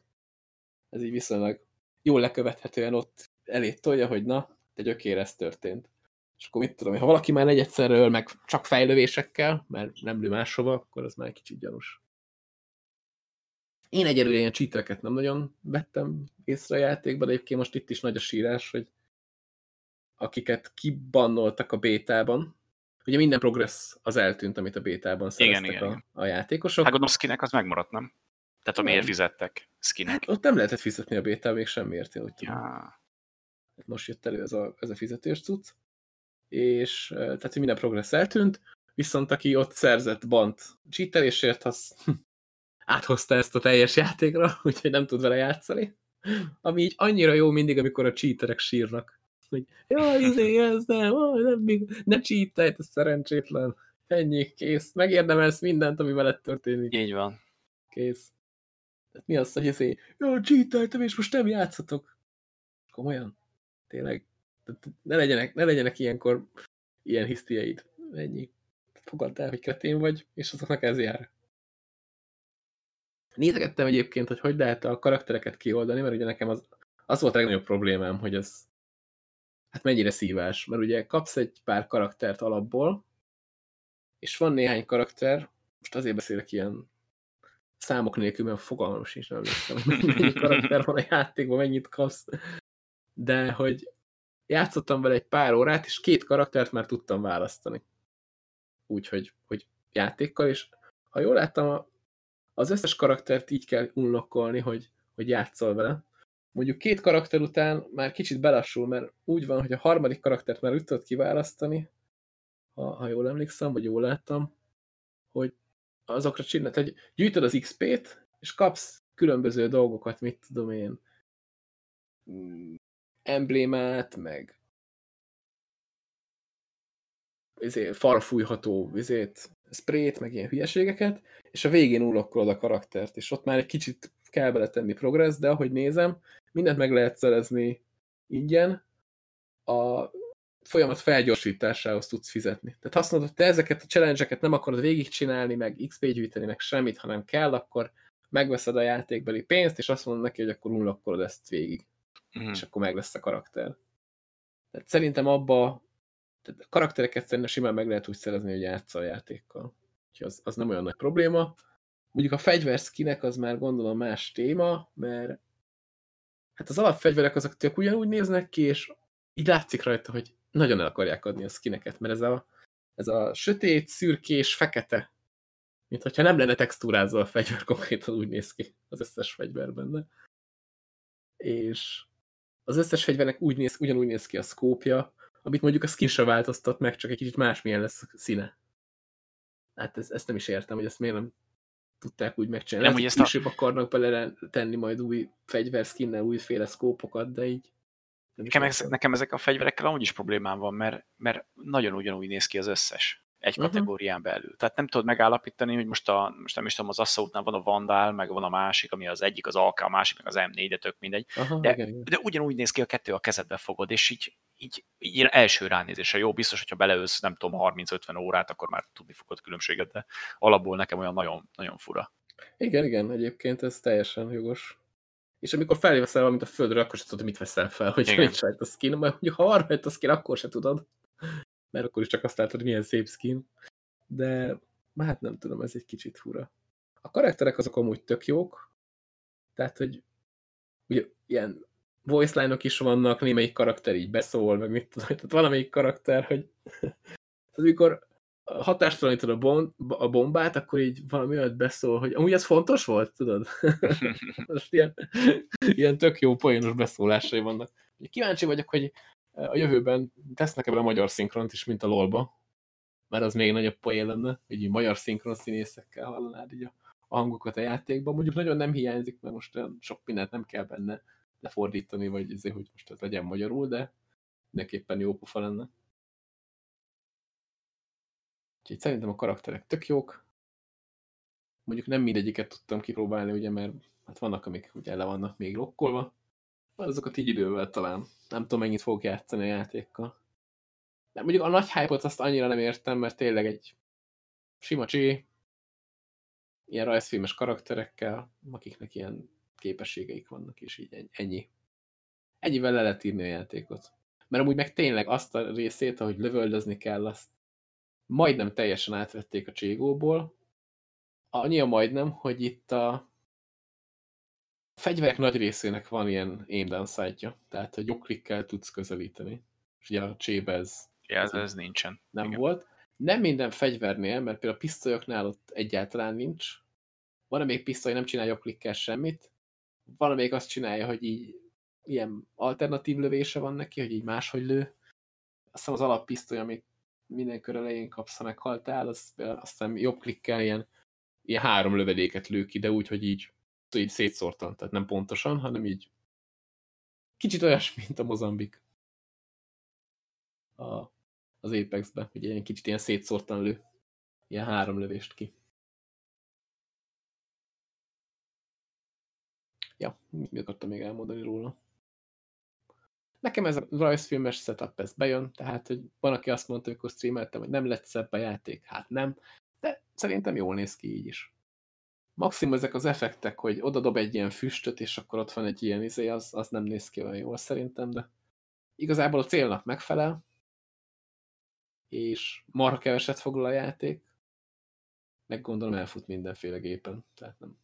Speaker 1: ez így viszonylag jól lekövethetően ott elét tolja, hogy na, te gyökér, ez történt. És akkor mit tudom, ha valaki már negyedszer öl meg csak fejlövésekkel, mert nem lő máshova, akkor az már egy kicsit gyanús. Én egyelőre ilyen cheatereket nem nagyon vettem észre a játékban, de egyébként most itt is nagy a sírás, hogy akiket kibannoltak a bétában, ugye minden progress az eltűnt, amit a bétában szereztek igen, igen, a, a játékosok.
Speaker 2: Hát gondolom skinek az megmaradt, nem? Tehát amiért fizettek skinek. Hát
Speaker 1: ott nem lehetett fizetni a bétában még semmiért, én úgy tudom. Ja. Most jött elő ez a, ez a fizetés cucc. És tehát, minden progress eltűnt, viszont aki ott szerzett bant cheaterésért, az áthozta ezt a teljes játékra, úgyhogy nem tud vele játszani. Ami így annyira jó mindig, amikor a cheaterek sírnak. Hogy jaj, izé, ez nem, ó, nem, ne cheatelj, ez szerencsétlen. Ennyi, kész. Megérdemelsz mindent, ami veled történik.
Speaker 2: Így van.
Speaker 1: Kész. Tehát mi az, hogy izé, jó, cheateltem, és most nem játszatok. Komolyan? Tényleg? Ne legyenek, ne legyenek ilyenkor ilyen hisztieid. Ennyi. Fogadd el, hogy kretén vagy, és azoknak ez jár. Nézegettem egyébként, hogy hogy lehet a karaktereket kioldani, mert ugye nekem az, az volt a legnagyobb problémám, hogy ez hát mennyire szívás, mert ugye kapsz egy pár karaktert alapból, és van néhány karakter, most azért beszélek ilyen számok nélkül, mert fogalmam sincs, nem emlékszem, mennyi karakter van a játékban, mennyit kapsz, de hogy játszottam vele egy pár órát, és két karaktert már tudtam választani. Úgyhogy hogy játékkal, és ha jól láttam, az összes karaktert így kell unlockolni, hogy, hogy játszol vele. Mondjuk két karakter után már kicsit belassul, mert úgy van, hogy a harmadik karaktert már úgy tudod kiválasztani, ha, ha jól emlékszem, vagy jól láttam, hogy azokra csinálod, hogy gyűjtöd az XP-t, és kapsz különböző dolgokat, mit tudom én, mm, emblémát, meg izé, farfújható vizét, sprayt, meg ilyen hülyeségeket, és a végén unlockolod a karaktert, és ott már egy kicsit kell beletenni progress, de ahogy nézem, mindent meg lehet szerezni ingyen, a folyamat felgyorsításához tudsz fizetni. Tehát azt mondod, hogy te ezeket a challenge-eket nem akarod végigcsinálni, meg XP gyűjteni, meg semmit, hanem kell, akkor megveszed a játékbeli pénzt, és azt mondod neki, hogy akkor unlockolod ezt végig. Mm. És akkor meg lesz a karakter. Tehát szerintem abba tehát a karaktereket szerintem simán meg lehet úgy szerezni, hogy játsza a játékkal. Úgyhogy az, az nem olyan nagy probléma. Mondjuk a fegyverszkinek az már gondolom más téma, mert hát az alapfegyverek azok tök ugyanúgy néznek ki, és így látszik rajta, hogy nagyon el akarják adni a skineket, mert ez a, ez a sötét, szürkés, fekete, mint hogyha nem lenne textúrázva a fegyver, konkrétan úgy néz ki az összes fegyver benne. És az összes fegyvernek úgy néz, ugyanúgy néz ki a szkópja, amit mondjuk a skin se változtat meg, csak egy kicsit másmilyen lesz a színe. Hát ez, ezt nem is értem, hogy ezt miért nem tudták úgy megcsinálni. Nem, hogy ezt később a... akarnak bele tenni majd új fegyverskinnel, újféle szkópokat, de így
Speaker 2: Nekem, ez, nekem ezek a fegyverekkel amúgy is problémám van, mert, mert nagyon ugyanúgy néz ki az összes egy uh-huh. kategórián belül. Tehát nem tudod megállapítani, hogy most, a, most nem is tudom, az Assaultnál van a Vandal, meg van a másik, ami az egyik az AK, a másik meg az M4, de tök mindegy. Uh-huh, de, igen, igen. de ugyanúgy néz ki a kettő, a kezedbe fogod, és így, így, így első ránézésre jó, biztos, hogyha beleősz, nem tudom, 30-50 órát, akkor már tudni fogod különbséget, de alapból nekem olyan nagyon, nagyon fura.
Speaker 1: Igen, igen, egyébként ez teljesen jogos. És amikor felveszel valamit a földről, akkor sem tudod, mit veszel fel, hogy nincs rajta a skin, mert mondjuk ha arra a skin, akkor se tudod mert akkor is csak azt látod, hogy milyen szép skin. De hát nem tudom, ez egy kicsit fura. A karakterek azok amúgy tök jók, tehát, hogy ugye ilyen voice line-ok is vannak, némelyik karakter így beszól, meg mit tudom, tehát valamelyik karakter, hogy amikor hatástalanítod a, bomb, a bombát, akkor így valami olyat beszól, hogy amúgy ez fontos volt, tudod? Most ilyen, ilyen tök jó poénos beszólásai vannak. Kíváncsi vagyok, hogy a jövőben tesznek ebben a magyar szinkront is, mint a LOL-ba, mert az még nagyobb poén lenne, hogy így magyar szinkron színészekkel hallanád így a hangokat a játékban. Mondjuk nagyon nem hiányzik, mert most sok mindent nem kell benne lefordítani, vagy azért, hogy most ez legyen magyarul, de neképpen jó pofa lenne. Úgyhogy szerintem a karakterek tök jók. Mondjuk nem mindegyiket tudtam kipróbálni, ugye, mert hát vannak, amik ugye le vannak még lokkolva. Azokat így idővel talán. Nem tudom, mennyit fogok játszani a játékkal. De mondjuk a nagy hype azt annyira nem értem, mert tényleg egy sima csé, ilyen rajzfilmes karakterekkel, akiknek ilyen képességeik vannak, és így ennyi. Ennyivel le lehet írni a játékot. Mert amúgy meg tényleg azt a részét, ahogy lövöldözni kell, azt majdnem teljesen átvették a Cségóból. Annyi a majdnem, hogy itt a fegyverek nagy részének van ilyen aim down -ja. tehát hogy jogklikkel tudsz közelíteni. És ugye a csébe ez,
Speaker 2: ja, ez, ez nincsen.
Speaker 1: Nem Igen. volt. Nem minden fegyvernél, mert például a pisztolyoknál ott egyáltalán nincs. Van, amelyik pisztoly nem csinál jogklikkel semmit. Van, amelyik azt csinálja, hogy így ilyen alternatív lövése van neki, hogy így máshogy lő. Aztán az alappisztoly, amit minden kör elején kapsz, ha meghaltál, az, aztán jobb klikkel ilyen, ilyen három lövedéket lő ki, de úgy, hogy így, így szétszórtan, tehát nem pontosan, hanem így kicsit olyas, mint a Mozambik a, az Apex-be, hogy ilyen kicsit ilyen szétszórtan lő, ilyen három lövést ki. Ja, mi akartam még elmondani róla? Nekem ez a rajzfilmes setup, ez bejön, tehát hogy van, aki azt mondta, amikor streameltem, hogy nem lett szebb a játék, hát nem, de szerintem jól néz ki így is. Maximum ezek az effektek, hogy oda dob egy ilyen füstöt, és akkor ott van egy ilyen izé, az, az nem néz ki olyan jól szerintem, de igazából a célnak megfelel, és marha keveset foglal a játék, meg gondolom elfut mindenféle gépen, tehát nem,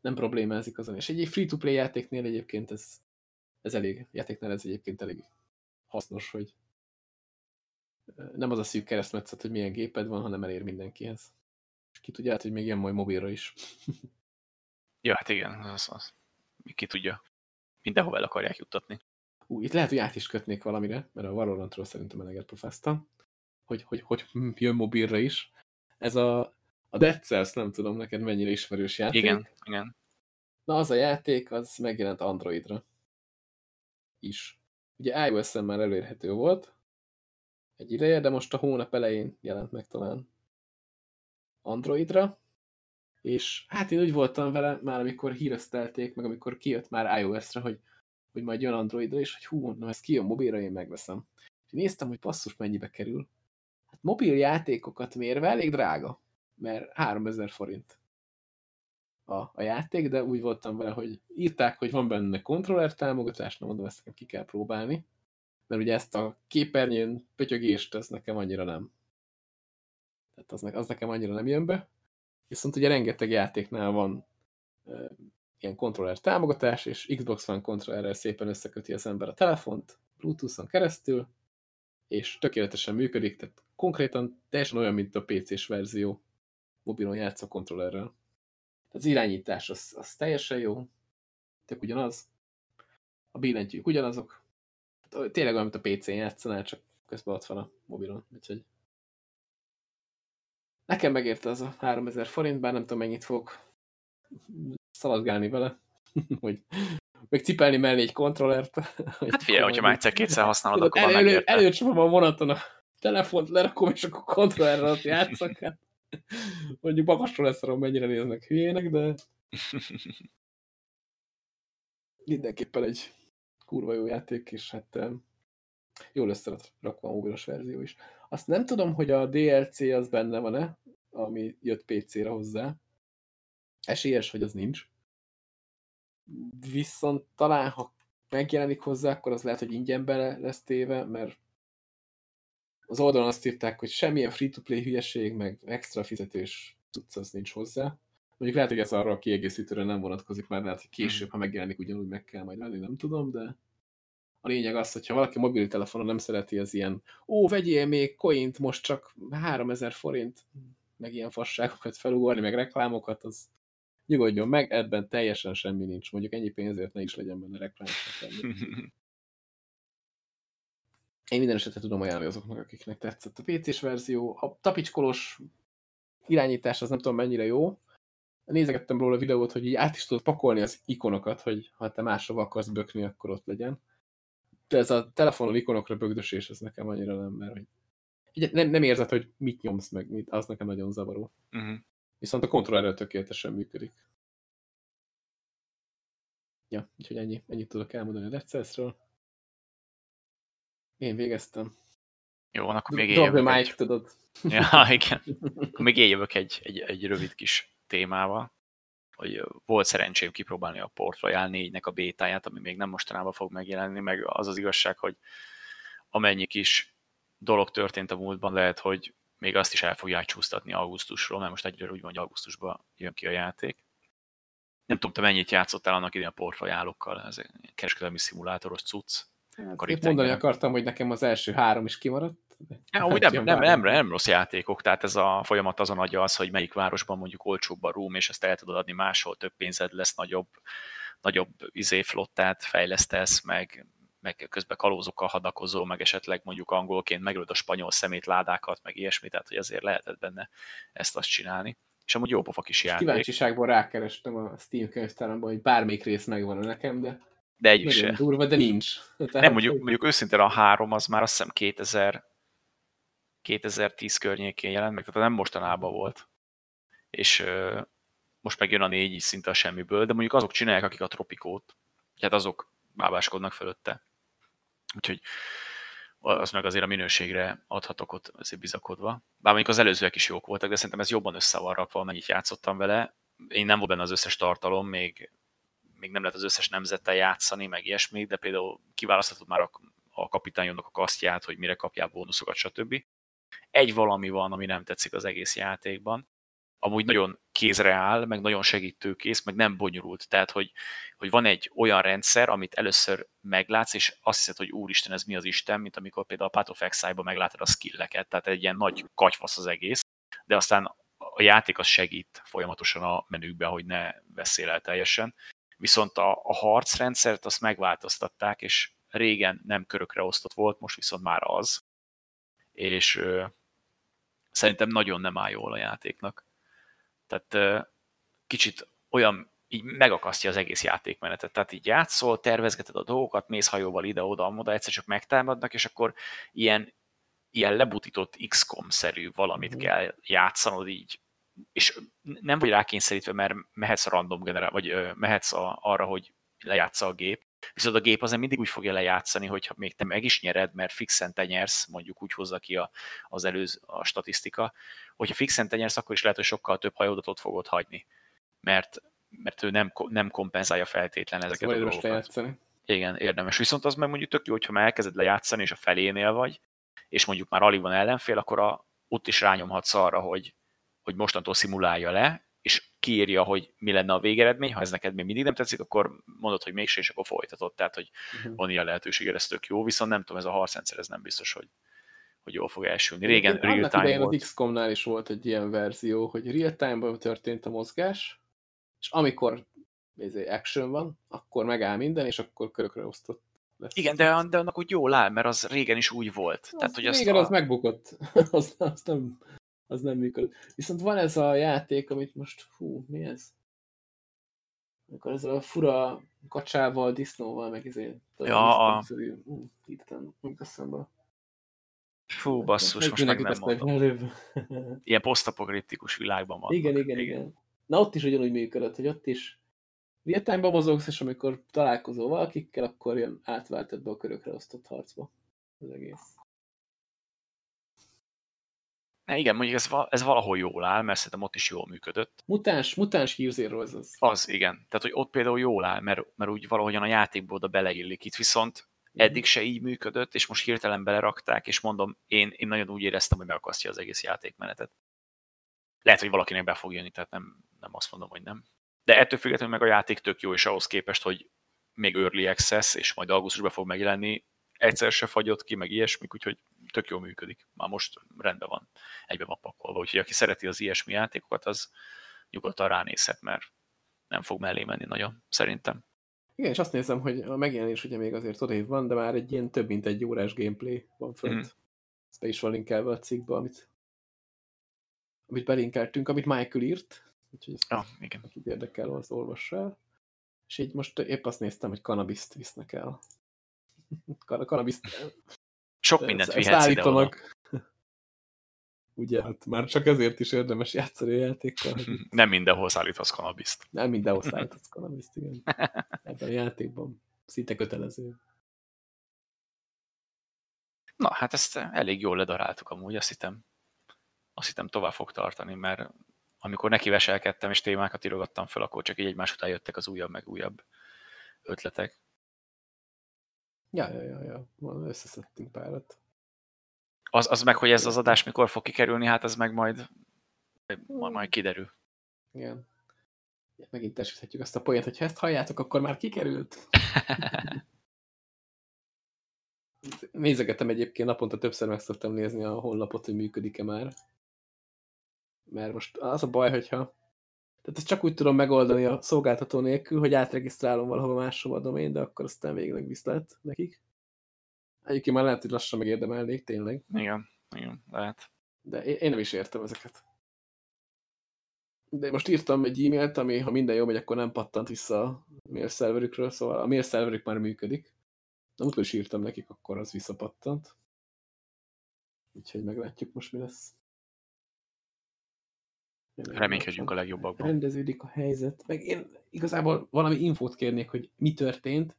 Speaker 1: nem problémázik azon. És egy free-to-play játéknél egyébként ez ez elég, játéknál ez egyébként elég hasznos, hogy nem az a szűk keresztmetszet, hogy milyen géped van, hanem elér mindenkihez. És ki tudja, hogy még ilyen majd mobilra is.
Speaker 2: ja, hát igen, az, az. Ki tudja. Mindenhova el akarják juttatni.
Speaker 1: Ú, itt lehet, hogy át is kötnék valamire, mert a Valorantról szerintem eleget profáztam, hogy, hogy, hogy jön mobilra is. Ez a, a Dead Cells, nem tudom neked mennyire ismerős játék.
Speaker 2: Igen, igen.
Speaker 1: Na, az a játék, az megjelent Androidra is. Ugye iOS-en már elérhető volt egy ideje, de most a hónap elején jelent meg talán Androidra, és hát én úgy voltam vele már, amikor híresztelték, meg amikor kijött már iOS-ra, hogy, hogy majd jön Androidra, és hogy hú, mondom, ez kijön mobilra, én megveszem. És néztem, hogy passzus mennyibe kerül. Hát mobil játékokat mérve elég drága, mert 3000 forint a, a játék, de úgy voltam vele, hogy írták, hogy van benne kontroller támogatás, na mondom, ezt nekem ki kell próbálni, mert ugye ezt a képernyőn pötyögést, ez nekem annyira nem. Tehát az, ne, az nekem annyira nem jön be. Viszont ugye rengeteg játéknál van e, ilyen kontroller támogatás, és Xbox One kontrollerrel szépen összeköti az ember a telefont, Bluetooth-on keresztül, és tökéletesen működik, tehát konkrétan teljesen olyan, mint a PC-s verzió mobilon játszó kontrollerrel. Az irányítás az, az teljesen jó, tök ugyanaz. A billentyűk ugyanazok. Tényleg olyan, mint a PC-n játszanál, csak közben ott van a mobilon. Úgyhogy nekem megérte az a 3000 forint, bár nem tudom mennyit fog szaladgálni vele, hogy meg cipelni mellé egy kontrollert.
Speaker 2: Hát figyelj, hogyha már egyszer-kétszer használod, akkor
Speaker 1: elő, elő, Előcsapom a vonaton a telefont, lerakom, és akkor kontrollerre ott játszok. Hát. Mondjuk magasról lesz arról, mennyire néznek hülyének, de mindenképpen egy kurva jó játék, és hát jól össze rakva a mobilos verzió is. Azt nem tudom, hogy a DLC az benne van-e, ami jött PC-re hozzá. Esélyes, hogy az nincs. Viszont talán, ha megjelenik hozzá, akkor az lehet, hogy ingyen bele lesz téve, mert az oldalon azt írták, hogy semmilyen free-to-play hülyeség, meg extra fizetős tudsz, az nincs hozzá. Mondjuk lehet, hogy ez arra a kiegészítőre nem vonatkozik, mert lehet, hogy később, ha megjelenik, ugyanúgy meg kell majd venni, nem tudom, de a lényeg az, hogyha valaki mobiltelefonon nem szereti az ilyen, ó, vegyél még coint, most csak 3000 forint, meg ilyen fasságokat felugorni, meg reklámokat, az nyugodjon meg, ebben teljesen semmi nincs. Mondjuk ennyi pénzért ne is legyen benne reklám. Én minden esetre tudom ajánlani azoknak, akiknek tetszett a PC-s verzió. A tapicskolós irányítás az nem tudom mennyire jó. nézegettem róla a videót, hogy így át is tudod pakolni az ikonokat, hogy ha te máshova akarsz bökni, akkor ott legyen. De ez a telefonon ikonokra bögdösés, ez nekem annyira nem, mert hogy nem, nem érzed, hogy mit nyomsz meg, mit, az nekem nagyon zavaró. Uh
Speaker 2: Mhm.
Speaker 1: -huh. Viszont a kontrollerrel tökéletesen működik. Ja, úgyhogy ennyi, ennyit tudok elmondani a Dead Cells-ről. Én végeztem.
Speaker 2: Jó, van, akkor még én
Speaker 1: Drop the
Speaker 2: jövök
Speaker 1: mic,
Speaker 2: egy...
Speaker 1: tudod.
Speaker 2: Ja, igen. Akkor még én jövök egy, egy, egy rövid kis témával, hogy volt szerencsém kipróbálni a Port Royal 4-nek a bétáját, ami még nem mostanában fog megjelenni, meg az az igazság, hogy amennyi kis dolog történt a múltban, lehet, hogy még azt is el fogják csúsztatni augusztusról, mert most egyre úgy van, hogy augusztusban jön ki a játék. Nem tudom, te mennyit játszottál annak idén a Port Royalokkal, ez egy kereskedelmi szimulátoros cucc.
Speaker 1: Hát, épp mondani
Speaker 2: tengeren.
Speaker 1: akartam, hogy nekem az első három is kimaradt.
Speaker 2: Ja, úgy nem, nem, nem, nem rossz játékok, tehát ez a folyamat azon adja az, hogy melyik városban mondjuk olcsóbb a room, és ezt el tudod adni máshol, több pénzed lesz, nagyobb, nagyobb izé flottát fejlesztesz, meg, meg közben kalózokkal hadakozol, meg esetleg mondjuk angolként megölöd a spanyol szemétládákat, meg ilyesmi, tehát hogy azért lehetett benne ezt azt csinálni. És amúgy jó pofa kis játék,
Speaker 1: Kíváncsiságból rákerestem a Steam könyvtáramban, hogy bármelyik rész megvan nekem, de
Speaker 2: de egyik se.
Speaker 1: nagyon durva, de nincs. Tehát,
Speaker 2: Nem, mondjuk, mondjuk őszintén a három az már azt hiszem 2000, 2010 környékén jelent meg, tehát nem mostanában volt. És ö, most megjön a négy is szinte a semmiből, de mondjuk azok csinálják, akik a tropikót, tehát azok bábáskodnak fölötte. Úgyhogy az meg azért a minőségre adhatok ott azért bizakodva. Bár mondjuk az előzőek is jók voltak, de szerintem ez jobban össze van rakva, amennyit játszottam vele. Én nem volt benne az összes tartalom, még, még nem lehet az összes nemzettel játszani, meg ilyesmi, de például kiválaszthatod már a, a kapitányodnak a kasztját, hogy mire kapjál bónuszokat, stb. Egy valami van, ami nem tetszik az egész játékban. Amúgy nagyon kézre áll, meg nagyon segítőkész, meg nem bonyolult. Tehát, hogy, hogy van egy olyan rendszer, amit először meglátsz, és azt hiszed, hogy úristen, ez mi az Isten, mint amikor például a Path of Exile-ban meglátod a skilleket. Tehát egy ilyen nagy katyfasz az egész, de aztán a játék az segít folyamatosan a menükbe, hogy ne veszél el teljesen. Viszont a, a harcrendszert azt megváltoztatták, és régen nem körökre osztott volt, most viszont már az. És ö, szerintem nagyon nem áll jól a játéknak. Tehát ö, kicsit olyan, így megakasztja az egész játékmenetet. Tehát így játszol, tervezgeted a dolgokat, mész hajóval ide-oda, oda, egyszer csak megtámadnak, és akkor ilyen, ilyen lebutított XCOM-szerű valamit
Speaker 1: Mhm.
Speaker 2: kell játszanod így, és nem vagy rákényszerítve, mert mehetsz a random generál, vagy mehetsz a, arra, hogy lejátsza a gép, viszont a gép azért mindig úgy fogja lejátszani, hogyha még te meg is nyered, mert fixen te nyersz, mondjuk úgy hozza ki a, az előző a statisztika, hogyha fixen te nyersz, akkor is lehet, hogy sokkal több hajódat ott fogod hagyni, mert, mert ő nem, nem kompenzálja feltétlen ezeket
Speaker 1: Szóval
Speaker 2: a dolgokat.
Speaker 1: lejátszani.
Speaker 2: Igen, érdemes. Viszont az meg mondjuk tök jó, hogyha már elkezded lejátszani, és a felénél vagy, és mondjuk már alig van ellenfél, akkor a, ott is rányomhatsz arra, hogy, hogy mostantól szimulálja le, és kiírja, hogy mi lenne a végeredmény, ha ez neked még mindig nem tetszik, akkor mondod, hogy mégse, és akkor folytatod. Tehát, hogy
Speaker 1: Mhm.
Speaker 2: van ilyen lehetőséged, ez tök jó, viszont nem tudom, ez a harcrendszer, ez nem biztos, hogy, hogy jól fog elsülni. Régen
Speaker 1: Egyébként
Speaker 2: real time volt.
Speaker 1: az XCOM-nál is volt egy ilyen verzió, hogy real time-ban történt a mozgás, és amikor ez action van, akkor megáll minden, és akkor körökre osztott lesz.
Speaker 2: Igen, de, de annak úgy jól áll, mert az régen is úgy volt.
Speaker 1: Az
Speaker 2: Tehát, hogy azt
Speaker 1: régen
Speaker 2: a...
Speaker 1: az megbukott. az, az, nem, az nem működött. Viszont van ez a játék, amit most, hú, mi ez? Amikor ez a fura kacsával, disznóval, meg izé.
Speaker 2: Ja, a-
Speaker 1: hú, hirtelen nem eszembe.
Speaker 2: Fú, basszus, most meg nem mondom.
Speaker 1: Előbb.
Speaker 2: Ilyen posztapokriptikus világban van.
Speaker 1: Igen, igen, igen. Na ott is ugyanúgy működött, hogy ott is real mozogsz, és amikor találkozol valakikkel, akkor ilyen átváltod be a körökre osztott harcba az egész.
Speaker 2: Ne, igen, mondjuk ez, ez valahol jól áll, mert szerintem ott is jól működött.
Speaker 1: Mutáns, mutáns Gear Zero az az.
Speaker 2: Az, igen. Tehát, hogy ott például jól áll, mert, mert úgy valahogyan a játékból oda beleillik. Itt viszont eddig se így működött, és most hirtelen belerakták, és mondom, én, én nagyon úgy éreztem, hogy megakasztja az egész játékmenetet. Lehet, hogy valakinek be fog jönni, tehát nem, nem azt mondom, hogy nem. De ettől függetlenül meg a játék tök jó, és ahhoz képest, hogy még Early Access, és majd augusztusban fog megjelenni, egyszer se fagyott ki, meg ilyesmik, úgyhogy tök jól működik. Már most rendben van, egybe van pakolva. Úgyhogy aki szereti az ilyesmi játékokat, az nyugodtan ránézhet, mert nem fog mellé menni nagyon, szerintem.
Speaker 1: Igen, és azt nézem, hogy a megjelenés ugye még azért odév van, de már egy ilyen több mint egy órás gameplay van fönt. Mm. Ez be is van linkelve a cikkbe, amit, amit belinkeltünk, amit Michael írt. Úgyhogy ezt
Speaker 2: Ja, igen.
Speaker 1: akit érdekel, az olvassa el. És így most épp azt néztem, hogy kanabiszt visznek el. Kan kanabiszt
Speaker 2: Sok mindent
Speaker 1: ezt
Speaker 2: vihetsz ide oda.
Speaker 1: állítanak. Ugye, hát már csak ezért is érdemes játszani a játékkal,
Speaker 2: Nem mindenhol szállíthatsz kanabiszt.
Speaker 1: nem mindenhol szállítasz kanabiszt, igen. Ebben a játékban szinte kötelező.
Speaker 2: Na, hát ezt elég jól ledaráltuk amúgy, azt hittem. Azt hittem tovább fog tartani, mert amikor neki veselkedtem és témákat írogattam fel, akkor csak így egymás után jöttek az újabb meg újabb ötletek.
Speaker 1: Ja, ja, ja, ja. Van, összeszedtünk párat.
Speaker 2: Az, az meg, hogy ez az adás mikor fog kikerülni, hát ez meg majd, majd, majd kiderül.
Speaker 1: Igen. Megint tesíthetjük azt a poént, hogy ha ezt halljátok, akkor már kikerült. Nézegetem egyébként, naponta többször meg szoktam nézni a honlapot, hogy működik-e már. Mert most az a baj, hogyha... Tehát ezt csak úgy tudom megoldani a szolgáltató nélkül, hogy átregisztrálom valahova máshova a domain, de akkor aztán végleg viszlet nekik. Egyébként már lehet, hogy lassan megérdemelnék, tényleg.
Speaker 2: Igen, igen, lehet.
Speaker 1: De én én nem is értem ezeket. De most írtam egy e-mailt, ami ha minden jó megy, akkor nem pattant vissza a mail szerverükről, szóval a mail szerverük már működik. De múltkor is írtam nekik, akkor az visszapattant. Úgyhogy meglátjuk most, mi lesz.
Speaker 2: Reménykedjünk a legjobbakban.
Speaker 1: Rendeződik a helyzet. Meg én igazából valami infót kérnék, hogy mi történt,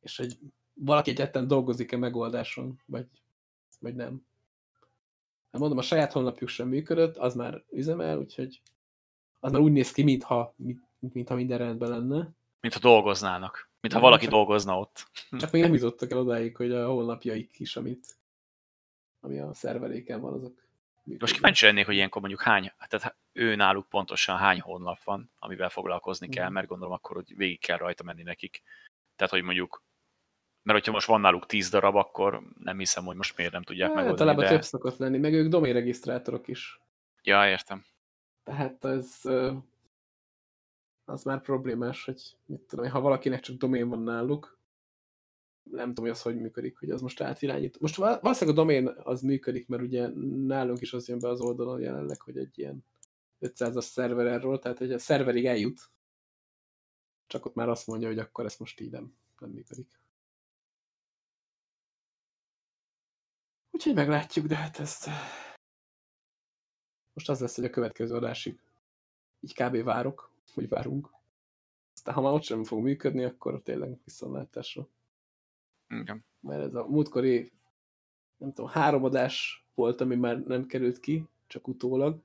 Speaker 1: és hogy valaki egyáltalán dolgozik-e megoldáson, vagy, vagy nem. Hát mondom, a saját honlapjuk sem működött, az már üzemel, úgyhogy az már úgy néz ki, mintha, mintha minden rendben lenne.
Speaker 2: Mintha dolgoznának. Mintha
Speaker 1: Nem,
Speaker 2: valaki
Speaker 1: csak-
Speaker 2: dolgozna ott.
Speaker 1: Csak még nem jutottak el odáig, hogy a honlapjaik is, amit, ami a szerveréken van, azok működnek.
Speaker 2: Most kíváncsi lennék, hogy ilyenkor mondjuk hány, tehát ő náluk pontosan hány honlap van, amivel foglalkozni kell, mert gondolom akkor, hogy végig kell rajta menni nekik. Tehát, hogy mondjuk, mert hogyha most van náluk 10 darab, akkor nem hiszem, hogy most miért nem tudják
Speaker 1: Hát,
Speaker 2: megoldani,
Speaker 1: Általában
Speaker 2: de...
Speaker 1: több szokott lenni, meg ők doménregisztrátorok is.
Speaker 2: Ja, értem.
Speaker 1: Tehát ez az már problémás, hogy mit tudom, ha valakinek csak domén van náluk, nem tudom, hogy az hogy működik, hogy az most átirányít. Most val- valószínűleg a domén az működik, mert ugye nálunk is az jön be az oldalon jelenleg, hogy egy ilyen 500-as szerver erről, tehát hogy a szerverig eljut, csak ott már azt mondja, hogy akkor ezt most így nem, nem működik. Úgyhogy meglátjuk, de hát ezt most az lesz, hogy a következő adásig így kb. várok, hogy várunk. Aztán ha már ott sem fog működni, akkor tényleg viszontlátásra.
Speaker 2: Igen.
Speaker 1: Mert ez a múltkori, nem tudom, három adás volt, ami már nem került ki, csak utólag.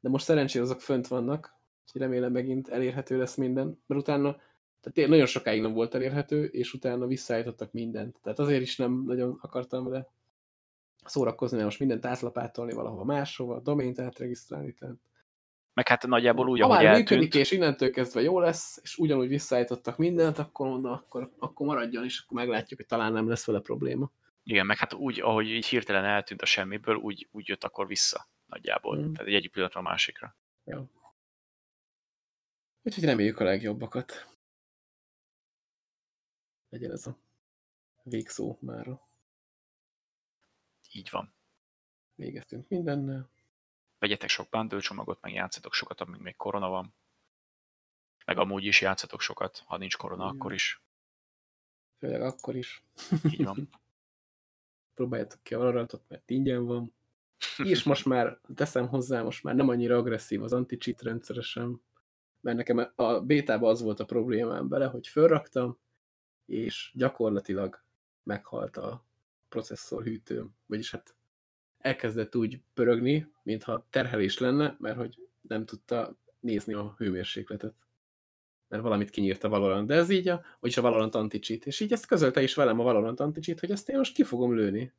Speaker 1: De most szerencsére azok fönt vannak, úgyhogy remélem megint elérhető lesz minden, mert utána, tehát nagyon sokáig nem volt elérhető, és utána visszaállítottak mindent. Tehát azért is nem nagyon akartam vele szórakozni, mert most mindent átlapátolni valahova máshova, a domént átregisztrálni, tehát
Speaker 2: Meg hát nagyjából úgy,
Speaker 1: ha
Speaker 2: ahogy eltűnt,
Speaker 1: működik, és innentől kezdve jó lesz, és ugyanúgy visszaállítottak mindent, akkor mondom, akkor, akkor maradjon, és akkor meglátjuk, hogy talán nem lesz vele probléma.
Speaker 2: igen, meg hát úgy, ahogy így hirtelen eltűnt a semmiből, úgy, úgy jött akkor vissza nagyjából.
Speaker 1: Mm.
Speaker 2: Tehát egy egyik pillanatra a másikra.
Speaker 1: Jó. Úgyhogy reméljük a legjobbakat. Legyen ez a végszó mára.
Speaker 2: Így van.
Speaker 1: Végeztünk mindennel.
Speaker 2: Vegyetek sok bundle meg játszatok sokat, amíg még korona van. Meg amúgy is játszatok sokat, ha nincs korona,
Speaker 1: Igen.
Speaker 2: akkor is.
Speaker 1: Főleg akkor is.
Speaker 2: Így van.
Speaker 1: Próbáljátok ki a Valorantot, mert ingyen van. És most már, teszem hozzá, most már nem annyira agresszív az anti-cheat rendszeresen, mert nekem a bétában az volt a problémám vele, hogy fölraktam, és gyakorlatilag meghalt a processzorhűtőm, vagyis hát elkezdett úgy pörögni, mintha terhelés lenne, mert hogy nem tudta nézni a hőmérsékletet. Mert valamit kinyírt a Valorant, de ez így a, vagyis a Valorant anti-cheat, és így ezt közölte is velem a Valorant anti-cheat, hogy ezt én most ki fogom lőni.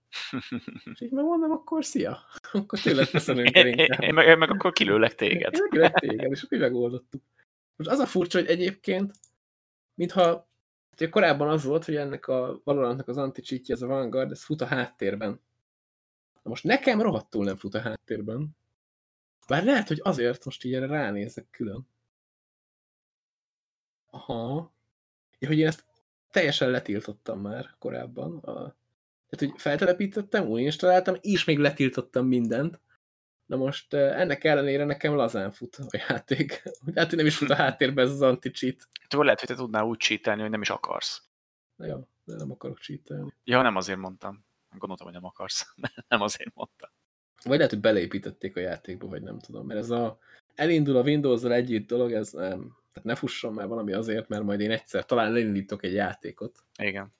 Speaker 1: És így megmondom, akkor szia. Akkor tényleg köszönünk el
Speaker 2: Én,
Speaker 1: inkább.
Speaker 2: én, meg, meg akkor kilőlek téged.
Speaker 1: Én meg téged, és így megoldottuk. Most az a furcsa, hogy egyébként, mintha ugye korábban az volt, hogy ennek a Valorantnak az anti ez a Vanguard, ez fut a háttérben. Na most nekem rohadtul nem fut a háttérben. Bár lehet, hogy azért most így erre ránézek külön. Aha. Ja, hogy én ezt teljesen letiltottam már korábban. A... Tehát, hogy feltelepítettem, új installáltam, és még letiltottam mindent, Na most ennek ellenére nekem lazán fut a játék. Hát, hogy nem is fut a háttérbe ez az anti-cheat.
Speaker 2: Lehet, hogy te tudnál úgy cheatelni, hogy nem is akarsz.
Speaker 1: Na jó, de nem akarok cheatelni.
Speaker 2: Ja, nem azért mondtam. Gondoltam, hogy nem akarsz. nem azért mondtam.
Speaker 1: Vagy lehet, hogy beleépítették a játékba, vagy nem tudom. Mert ez a elindul a Windows-zal együtt dolog, ez nem. Tehát ne fusson már valami azért, mert majd én egyszer talán elindítok egy játékot.
Speaker 2: Igen.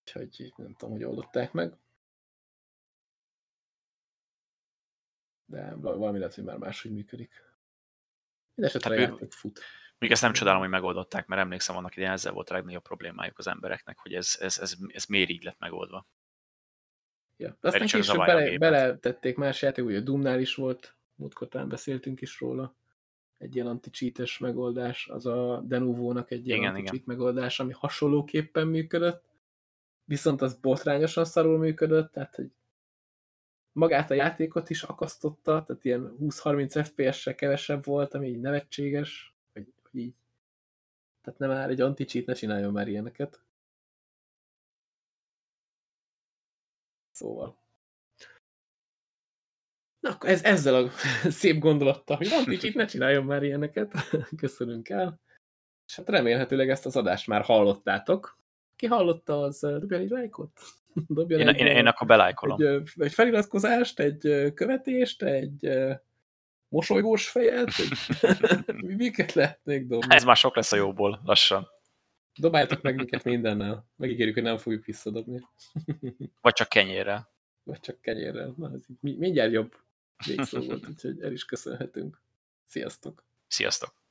Speaker 1: Úgyhogy nem tudom, hogy oldották meg. De valami lehet, hogy már máshogy működik. Mindenesetre hát játék fut.
Speaker 2: Még ezt nem csodálom, hogy megoldották, mert emlékszem, annak idején ezzel volt a legnagyobb problémájuk az embereknek, hogy ez, ez, ez, ez miért így lett megoldva.
Speaker 1: Ja. De aztán később bele, beletették más játék, ugye a Doomnál is volt, múltkor talán beszéltünk is róla, egy ilyen anti megoldás, az a Denuvo-nak egy ilyen anti megoldás, ami hasonlóképpen működött, viszont az botrányosan szarul működött, tehát hogy magát a játékot is akasztotta, tehát ilyen 20-30 FPS-sel kevesebb volt, ami így nevetséges, hogy, hogy így. Tehát nem már egy anti-cheat, ne csináljon már ilyeneket. Szóval. Na, akkor ez, ezzel a szép gondolattal, hogy anti-cheat, ne csináljon már ilyeneket. Köszönünk el. És hát remélhetőleg ezt az adást már hallottátok. Ki hallotta, az dobja egy lájkot.
Speaker 2: Dobjon én, egy, én, én akkor belájkolom.
Speaker 1: Egy, egy feliratkozást, egy követést, egy mosolygós fejet, egy, miket lehetnék dobni?
Speaker 2: Ez már sok lesz a jóból, lassan.
Speaker 1: Dobáljátok meg minket mindennel. Megígérjük, hogy nem fogjuk visszadobni.
Speaker 2: Vagy csak kenyérrel.
Speaker 1: Vagy csak kenyérrel. Na, ez mindjárt jobb végszó volt, úgyhogy el is köszönhetünk. Sziasztok!
Speaker 2: Sziasztok!